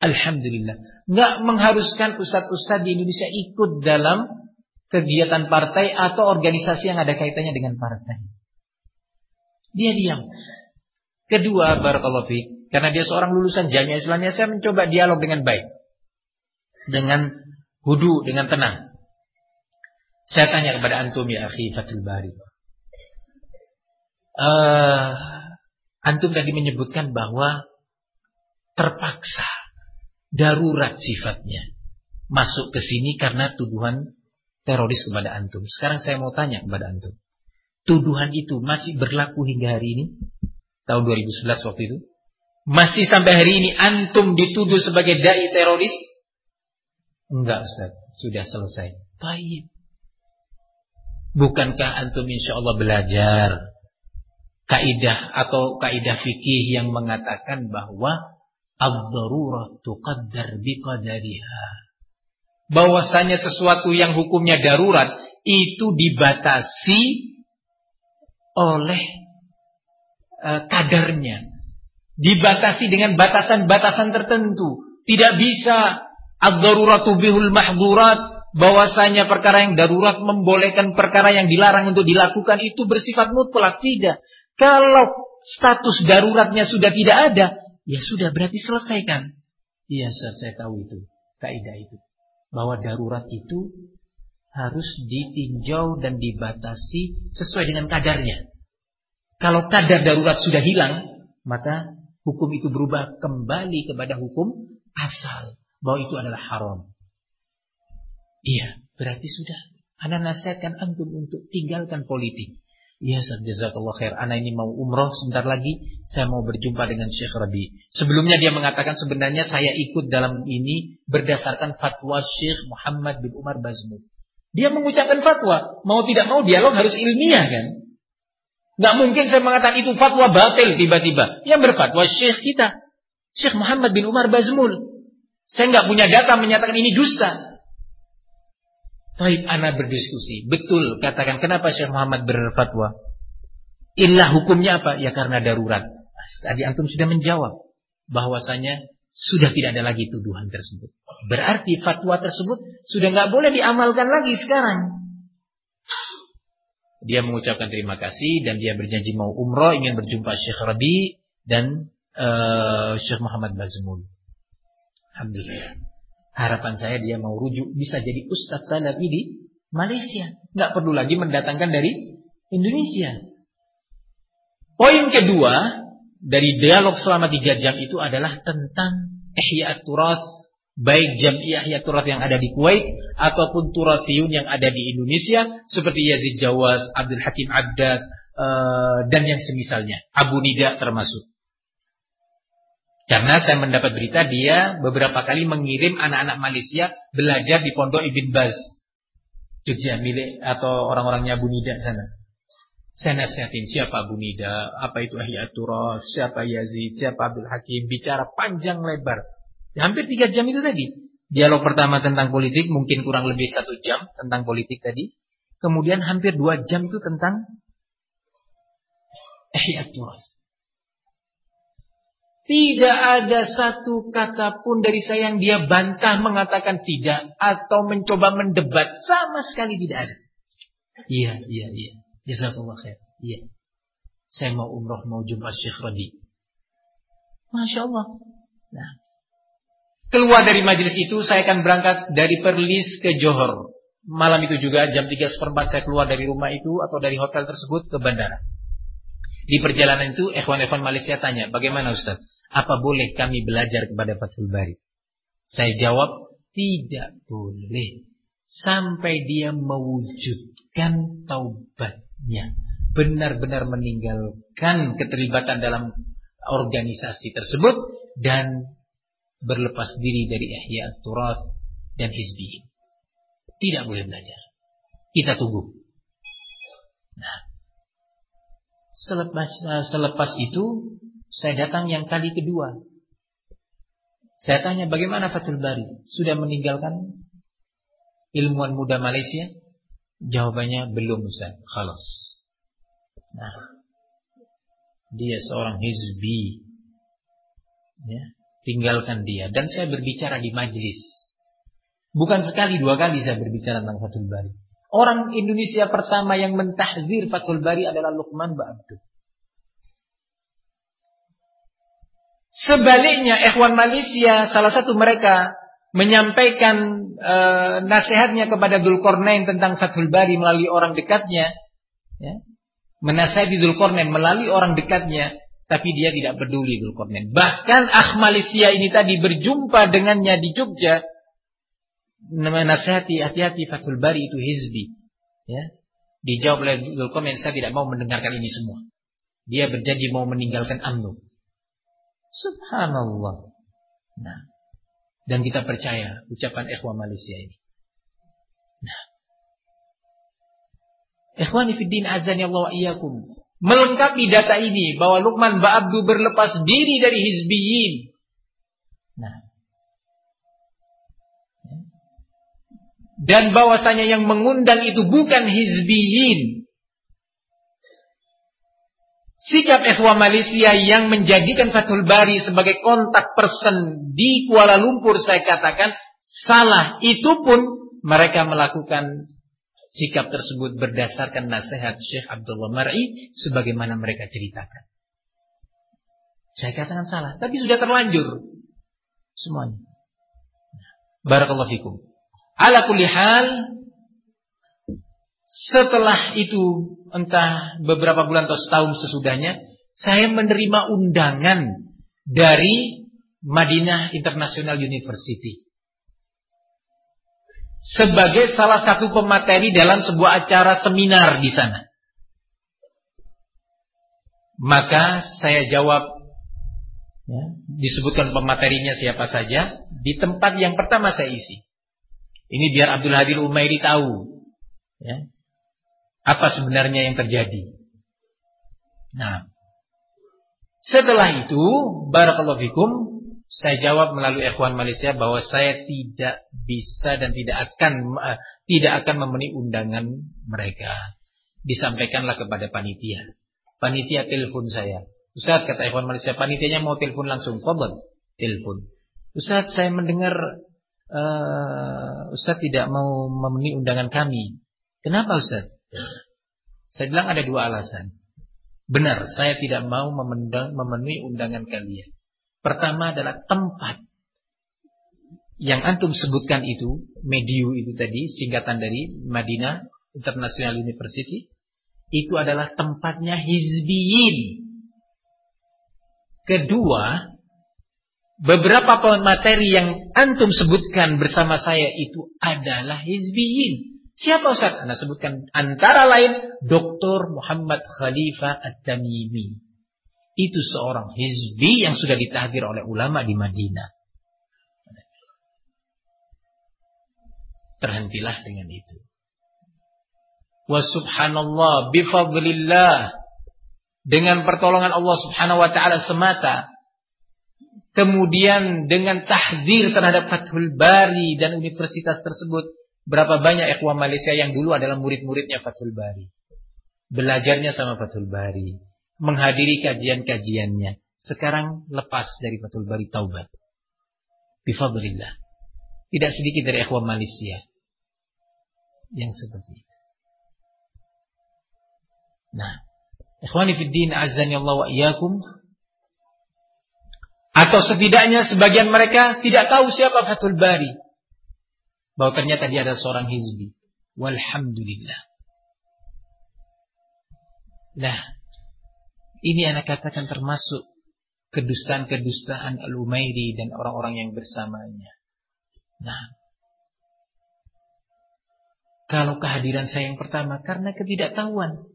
Alhamdulillah. Nggak mengharuskan ustadz-ustadz di Indonesia ikut dalam kegiatan partai atau organisasi yang ada kaitannya dengan partai. Dia diam. Kedua, Barakallahu Fik, karena dia seorang lulusan Jamiah Islamiyah, saya mencoba dialog dengan baik. Dengan hudu, dengan tenang. Saya tanya kepada antum ya akhi Fatul Bari uh, antum tadi menyebutkan bahwa terpaksa darurat sifatnya masuk ke sini karena tuduhan teroris kepada antum. Sekarang saya mau tanya kepada antum. Tuduhan itu masih berlaku hingga hari ini? Tahun 2011 waktu itu? Masih sampai hari ini antum dituduh sebagai dai teroris? Enggak Ustaz, sudah selesai. Baik. Bukankah antum insya Allah belajar kaidah atau kaidah fikih yang mengatakan bahwa ad-darurah tuqaddar biqadariha. Bahwasanya sesuatu yang hukumnya darurat itu dibatasi oleh uh, kadarnya. Dibatasi dengan batasan-batasan tertentu. Tidak bisa ad-daruratu bihul mahdurat bahwasanya perkara yang darurat membolehkan perkara yang dilarang untuk dilakukan itu bersifat mutlak tidak kalau status daruratnya sudah tidak ada, ya sudah berarti selesaikan. Iya, saya tahu itu. kaidah itu. Bahwa darurat itu harus ditinjau dan dibatasi sesuai dengan kadarnya. Kalau kadar darurat sudah hilang, maka hukum itu berubah kembali kepada hukum asal. Bahwa itu adalah haram. Iya, berarti sudah. Anda nasihatkan antum untuk tinggalkan politik. Iya, jazakallah khair. Ana ini mau umroh sebentar lagi. Saya mau berjumpa dengan Syekh Rabi. Sebelumnya dia mengatakan sebenarnya saya ikut dalam ini berdasarkan fatwa Syekh Muhammad bin Umar Bazmul. Dia mengucapkan fatwa. Mau tidak mau dialog harus ilmiah kan. Gak mungkin saya mengatakan itu fatwa batil tiba-tiba. Yang berfatwa Syekh kita. Syekh Muhammad bin Umar Bazmul. Saya nggak punya data menyatakan ini dusta. Baik, anak berdiskusi. Betul, katakan kenapa Syekh Muhammad berfatwa? Ilah hukumnya apa? Ya karena darurat. Tadi antum sudah menjawab bahwasanya sudah tidak ada lagi tuduhan tersebut. Berarti fatwa tersebut sudah nggak boleh diamalkan lagi sekarang. Dia mengucapkan terima kasih dan dia berjanji mau umroh ingin berjumpa Syekh Rabi dan uh, Syekh Muhammad Bazmul. Alhamdulillah. Harapan saya dia mau rujuk bisa jadi ustadz salafi di Malaysia. Nggak perlu lagi mendatangkan dari Indonesia. Poin kedua dari dialog selama tiga jam itu adalah tentang ihya turas baik jam ihya turas yang ada di Kuwait ataupun turasiyun yang ada di Indonesia seperti Yazid Jawas, Abdul Hakim Abdad uh, dan yang semisalnya, Abu Nida termasuk. Karena saya mendapat berita dia beberapa kali mengirim anak-anak Malaysia belajar di Pondok Ibn Baz. Jogja milik atau orang-orangnya Abu Nida sana. Saya nasihatin siapa Abu Nida, apa itu Ahyaturah, siapa Yazid, siapa Abdul Hakim, bicara panjang lebar. Hampir tiga jam itu tadi. Dialog pertama tentang politik mungkin kurang lebih satu jam tentang politik tadi. Kemudian hampir dua jam itu tentang Ahyaturah. Tidak ada satu kata pun dari saya yang dia bantah mengatakan tidak atau mencoba mendebat sama sekali tidak ada. Iya, iya, iya. Jazakallah khair. Iya. Saya mau umroh, mau jumpa Syekh Radi. Masya Allah. Nah. Keluar dari majelis itu saya akan berangkat dari Perlis ke Johor. Malam itu juga jam 3 seperempat saya keluar dari rumah itu atau dari hotel tersebut ke bandara. Di perjalanan itu ikhwan-ikhwan Malaysia tanya, bagaimana Ustaz? Apa boleh kami belajar kepada Fathul Bari? Saya jawab, tidak boleh. Sampai dia mewujudkan taubatnya. Benar-benar meninggalkan keterlibatan dalam organisasi tersebut. Dan berlepas diri dari ihya turat dan hizbi. Tidak boleh belajar. Kita tunggu. Nah, selepas, selepas itu saya datang yang kali kedua. Saya tanya bagaimana Fathul Bari? Sudah meninggalkan ilmuwan muda Malaysia? Jawabannya belum Ustaz. Khalas. Nah, dia seorang hizbi. Ya, tinggalkan dia dan saya berbicara di majlis. Bukan sekali dua kali saya berbicara tentang Fathul Bari. Orang Indonesia pertama yang mentahzir Fathul Bari adalah Luqman Ba'abdu. Sebaliknya ikhwan Malaysia salah satu mereka menyampaikan e, nasihatnya kepada Dzulkarnain tentang Fathul Bari melalui orang dekatnya ya. Menasihati Dzulkarnain melalui orang dekatnya tapi dia tidak peduli Dzulkarnain. Bahkan ah Malaysia ini tadi berjumpa dengannya di Jogja menasihati hati-hati Fathul Bari itu hizbi ya. Dijawab oleh Dzulkarnain saya tidak mau mendengarkan ini semua. Dia berjanji mau meninggalkan UMNO. Subhanallah. Nah, dan kita percaya ucapan ikhwan Malaysia ini. Nah. Ikhwani fiddin azani Allah wa iyyakum. Melengkapi data ini bahwa Luqman Ba'abdu berlepas diri dari hizbiyin. Nah. Dan bahwasanya yang mengundang itu bukan hizbiyin, Sikap ikhwan Malaysia yang menjadikan Fathul Bari sebagai kontak person di Kuala Lumpur saya katakan salah. Itu pun mereka melakukan sikap tersebut berdasarkan nasihat Syekh Abdullah Mar'i sebagaimana mereka ceritakan. Saya katakan salah, tapi sudah terlanjur semuanya. Barakallahu fikum. Ala kulli hal setelah itu entah beberapa bulan atau setahun sesudahnya saya menerima undangan dari Madinah International University sebagai salah satu pemateri dalam sebuah acara seminar di sana. Maka saya jawab ya, disebutkan pematerinya siapa saja di tempat yang pertama saya isi. Ini biar Abdul Hadir Umairi tahu ya, apa sebenarnya yang terjadi. Nah, setelah itu barakallahu fikum saya jawab melalui ikhwan Malaysia bahwa saya tidak bisa dan tidak akan uh, tidak akan memenuhi undangan mereka. Disampaikanlah kepada panitia. Panitia telepon saya. Ustaz kata ikhwan Malaysia, panitianya mau telepon langsung. Fadal, telepon. Ustaz saya mendengar uh, Ustaz tidak mau memenuhi undangan kami. Kenapa Ustaz? Saya bilang ada dua alasan. Benar, saya tidak mau memenuhi undangan kalian. Pertama adalah tempat yang antum sebutkan itu, Mediu itu tadi, singkatan dari Madinah International University, itu adalah tempatnya hizbiyin. Kedua, beberapa materi yang antum sebutkan bersama saya itu adalah hizbiyin. Siapa Ustaz? Anda sebutkan antara lain Dr. Muhammad Khalifah At-Tamimi. Itu seorang hizbi yang sudah ditahdir oleh ulama di Madinah. Terhentilah dengan itu. Wa subhanallah bifadlillah dengan pertolongan Allah Subhanahu wa taala semata. Kemudian dengan tahdir terhadap Fathul Bari dan universitas tersebut, berapa banyak ikhwan Malaysia yang dulu adalah murid-muridnya Fathul Bari. Belajarnya sama Fathul Bari menghadiri kajian-kajiannya. Sekarang lepas dari Fathul Bari Taubat. Bifadlillah. Tidak sedikit dari ikhwan Malaysia yang seperti itu. Nah, ikhwani fiddin azani Allah atau setidaknya sebagian mereka tidak tahu siapa Fathul Bari. Bahwa ternyata dia adalah seorang hizbi. Walhamdulillah. Nah, ini anak katakan termasuk kedustaan-kedustaan Al-Umairi dan orang-orang yang bersamanya. Nah, kalau kehadiran saya yang pertama karena ketidaktahuan.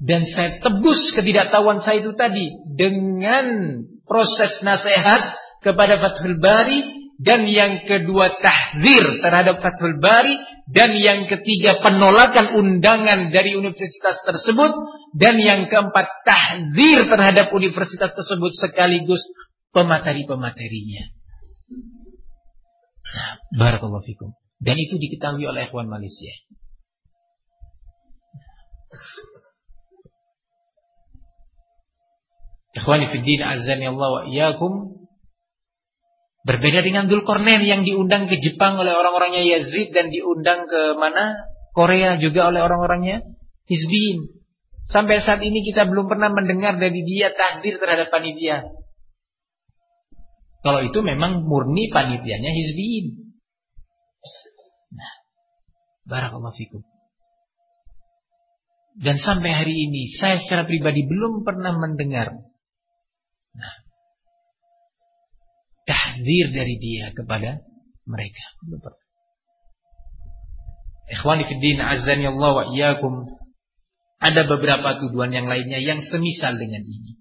Dan saya tebus ketidaktahuan saya itu tadi dengan proses nasihat kepada Fathul Bari dan yang kedua tahzir terhadap Fathul Bari dan yang ketiga penolakan undangan dari universitas tersebut dan yang keempat tahzir terhadap universitas tersebut sekaligus pemateri-pematerinya. Barakallahu fikum. Dan itu diketahui oleh ikhwan Malaysia. Ikhwani fi din azani Allah wa iyyakum Berbeda dengan Dulkornen yang diundang ke Jepang oleh orang-orangnya Yazid dan diundang ke mana? Korea juga oleh orang-orangnya Hizbin. Sampai saat ini kita belum pernah mendengar dari dia tahdir terhadap panitia. Kalau itu memang murni panitianya Hizbin. Nah, barakallahu fikum. Dan sampai hari ini saya secara pribadi belum pernah mendengar. Nah, tahdir dari dia kepada mereka. Ikhwani fiddin azani Allah wa iyyakum. Ada beberapa tuduhan yang lainnya yang semisal dengan ini.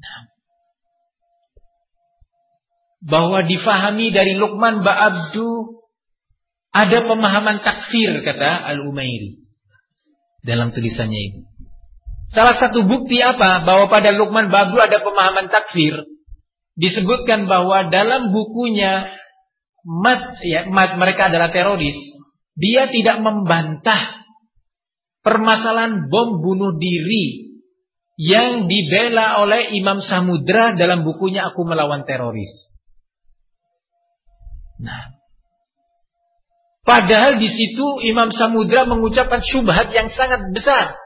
Nah, bahwa difahami dari Luqman Ba'abdu ada pemahaman takfir kata Al-Umairi dalam tulisannya ini. Salah satu bukti apa bahwa pada Luqman Ba'abdu ada pemahaman takfir disebutkan bahwa dalam bukunya mat ya mat mereka adalah teroris, dia tidak membantah permasalahan bom bunuh diri yang dibela oleh Imam Samudra dalam bukunya Aku Melawan Teroris. Nah, padahal di situ Imam Samudra mengucapkan syubhat yang sangat besar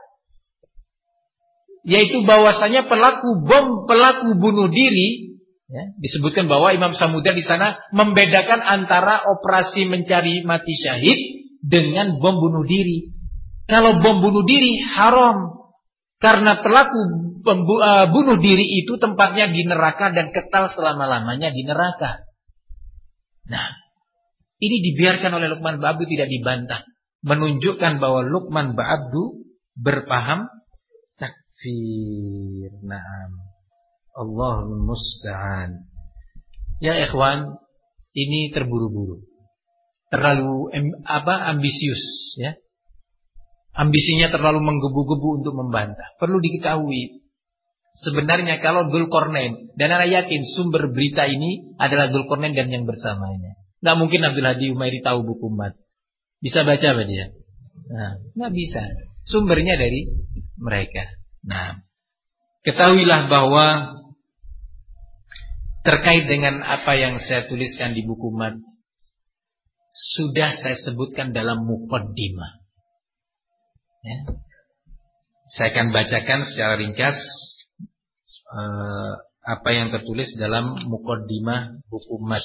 yaitu bahwasanya pelaku bom pelaku bunuh diri Ya, disebutkan bahwa Imam Samudra di sana membedakan antara operasi mencari mati syahid dengan bom bunuh diri. Kalau bom bunuh diri haram karena pelaku uh, bunuh diri itu tempatnya di neraka dan kekal selama-lamanya di neraka. Nah, ini dibiarkan oleh Lukman Ba'abdu tidak dibantah. Menunjukkan bahwa Lukman Ba'abdu berpaham takfir. Naam. Allah musta'an. Ya ikhwan, ini terburu-buru. Terlalu apa ambisius ya. Ambisinya terlalu menggebu-gebu untuk membantah. Perlu diketahui sebenarnya kalau Dzulkarnain dan saya yakin sumber berita ini adalah Dzulkarnain dan yang bersamanya. Gak mungkin Abdul Hadi Umairi tahu buku mat. Bisa baca apa dia? Nah, nggak bisa. Sumbernya dari mereka. Nah, ketahuilah bahwa terkait dengan apa yang saya tuliskan di buku mat sudah saya sebutkan dalam mukaddimah. Ya. Saya akan bacakan secara ringkas uh, apa yang tertulis dalam mukaddimah buku mat.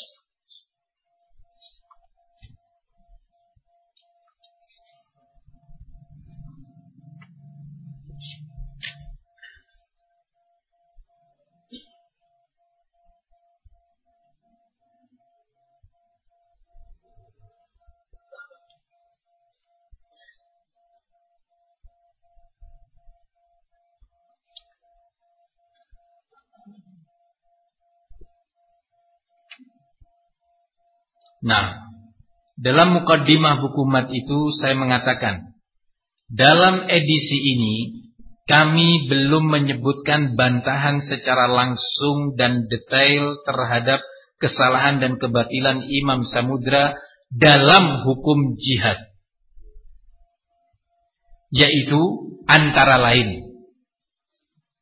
Nah, dalam mukaddimah buku mat itu saya mengatakan, dalam edisi ini kami belum menyebutkan bantahan secara langsung dan detail terhadap kesalahan dan kebatilan Imam Samudra dalam hukum jihad. Yaitu antara lain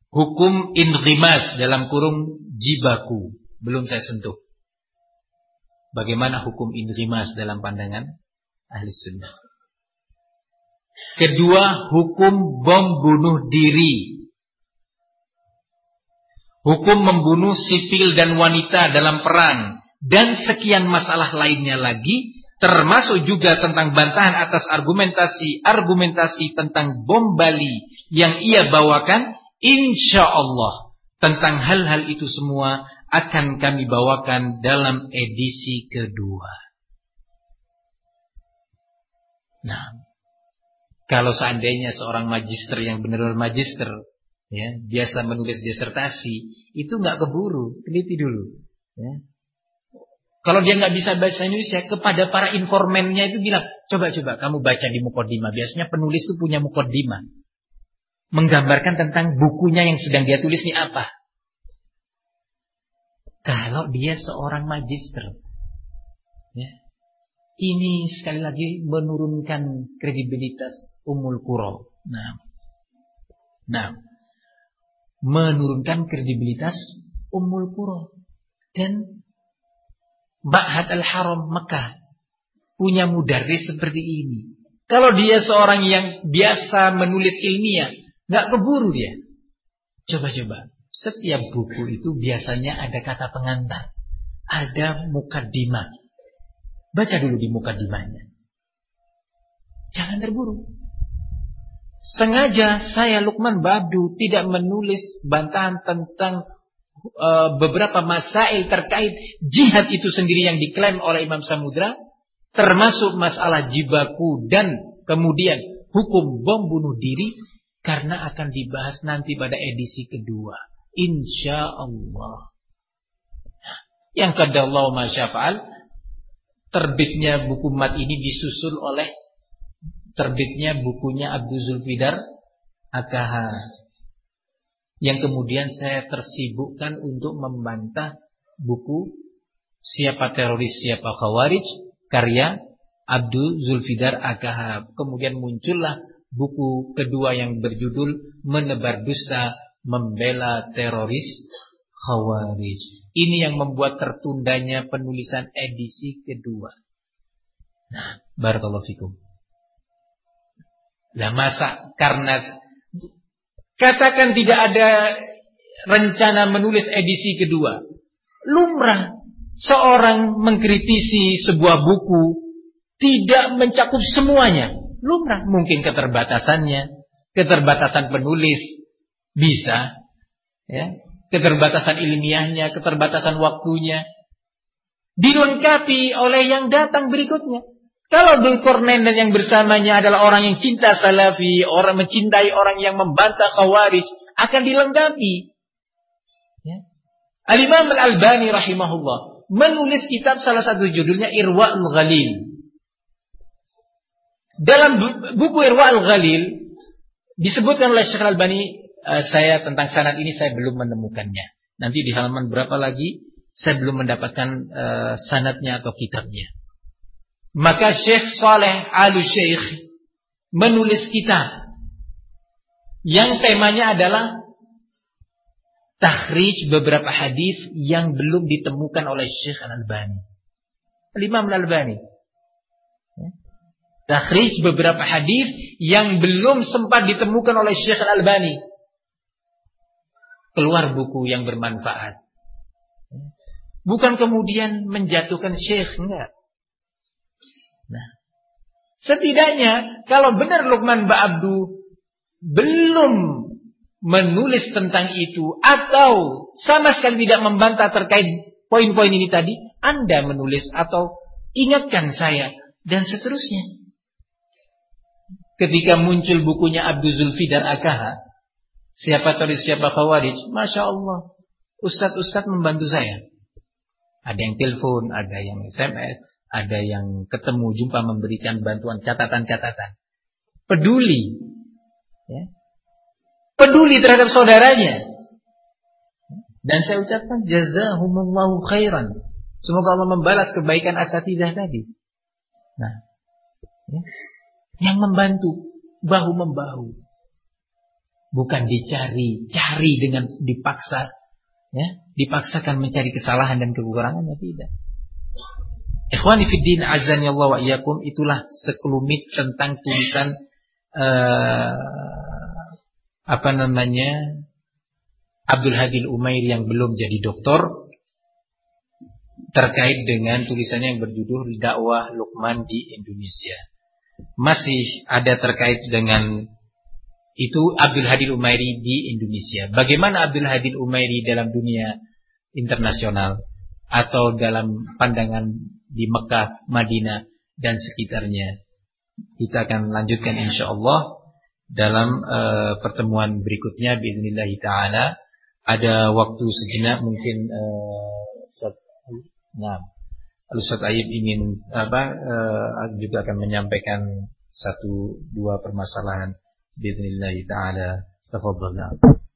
hukum inghimas dalam kurung jibaku belum saya sentuh. Bagaimana hukum indrimas dalam pandangan ahli sunnah. Kedua, hukum bom bunuh diri. Hukum membunuh sipil dan wanita dalam perang. Dan sekian masalah lainnya lagi. Termasuk juga tentang bantahan atas argumentasi-argumentasi tentang bom Bali yang ia bawakan. Insya Allah. Tentang hal-hal itu semua akan kami bawakan dalam edisi kedua. Nah, kalau seandainya seorang magister yang benar-benar magister, ya, biasa menulis disertasi, itu nggak keburu, teliti dulu. Ya. Kalau dia nggak bisa bahasa Indonesia, kepada para informannya itu bilang, coba-coba kamu baca di mukodima. Biasanya penulis itu punya mukodima. Menggambarkan tentang bukunya yang sedang dia tulis ini apa. Kalau dia seorang magister. Ya. Ini sekali lagi menurunkan kredibilitas umul kuro. Nah. Nah. Menurunkan kredibilitas umul kuro. Dan Ba'hat al-Haram Mekah. Punya mudaris seperti ini. Kalau dia seorang yang biasa menulis ilmiah. nggak keburu dia. Coba-coba. Setiap buku itu biasanya ada kata pengantar. Ada mukaddimah. Baca dulu di mukaddimahnya. Jangan terburu. Sengaja saya Lukman Babdu tidak menulis bantahan tentang uh, beberapa masail terkait jihad itu sendiri yang diklaim oleh Imam Samudra. Termasuk masalah jibaku dan kemudian hukum bom bunuh diri. Karena akan dibahas nanti pada edisi kedua. Insya Allah. Yang kata Allah masyafa'al. Terbitnya buku mat ini disusul oleh terbitnya bukunya Abdul Zulfidar AKH. Yang kemudian saya tersibukkan untuk membantah buku Siapa Teroris Siapa Khawarij karya Abdul Zulfidar AKH. Kemudian muncullah buku kedua yang berjudul Menebar Dusta membela teroris Khawarij. Ini yang membuat tertundanya penulisan edisi kedua. Nah, barakallahu fikum. Lah masa karena katakan tidak ada rencana menulis edisi kedua. lumrah seorang mengkritisi sebuah buku tidak mencakup semuanya. Lumrah mungkin keterbatasannya, keterbatasan penulis bisa ya, keterbatasan ilmiahnya, keterbatasan waktunya dilengkapi oleh yang datang berikutnya. Kalau Dzulkarnain dan yang bersamanya adalah orang yang cinta salafi, orang mencintai orang yang membantah khawarij, akan dilengkapi. Ya. Al-Imam Al-Albani rahimahullah menulis kitab salah satu judulnya Irwa'ul Ghalil. Dalam buku Irwa'ul Ghalil disebutkan oleh Syekh Al-Albani uh, saya tentang sanad ini saya belum menemukannya. Nanti di halaman berapa lagi saya belum mendapatkan uh, sanadnya atau kitabnya. Maka Syekh Saleh Alu Syekh menulis kitab yang temanya adalah takhrij beberapa hadis yang belum ditemukan oleh Syekh Al-Albani. Imam Al-Albani. Ya. Takhrij beberapa hadis yang belum sempat ditemukan oleh Syekh Al-Albani. Keluar buku yang bermanfaat. Bukan kemudian menjatuhkan Syekh, enggak. Nah, setidaknya kalau benar Lukman Ba'abdu belum menulis tentang itu atau sama sekali tidak membantah terkait poin-poin ini tadi, Anda menulis atau ingatkan saya dan seterusnya. Ketika muncul bukunya Abdul Zulfidar Akaha, siapa tulis siapa Khawarij, Masya Allah, Ustadz-Ustadz membantu saya. Ada yang telepon, ada yang SMS, ada yang ketemu, jumpa, memberikan bantuan catatan-catatan. Peduli. Ya. Peduli terhadap saudaranya. Dan saya ucapkan jazahumullahu khairan. Semoga Allah membalas kebaikan asatidah tadi. Nah, ya. yang membantu bahu membahu, bukan dicari, cari dengan dipaksa, ya, dipaksakan mencari kesalahan dan kekurangannya tidak. Ikhwani fiddin azan ya Allah wa iyyakum itulah sekelumit tentang tulisan uh, apa namanya Abdul Hadil Umair yang belum jadi doktor terkait dengan tulisannya yang berjudul dakwah Lukman di Indonesia. Masih ada terkait dengan itu Abdul Hadil Umairi di Indonesia. Bagaimana Abdul Hadil Umairi dalam dunia internasional atau dalam pandangan di Mekah, Madinah dan sekitarnya. Kita akan lanjutkan insya Allah dalam uh, pertemuan berikutnya bismillah taala. Ada waktu sejenak mungkin uh, nah Ustaz Ayib ingin apa uh, juga akan menyampaikan satu dua permasalahan bismillah taala. Tafadhal.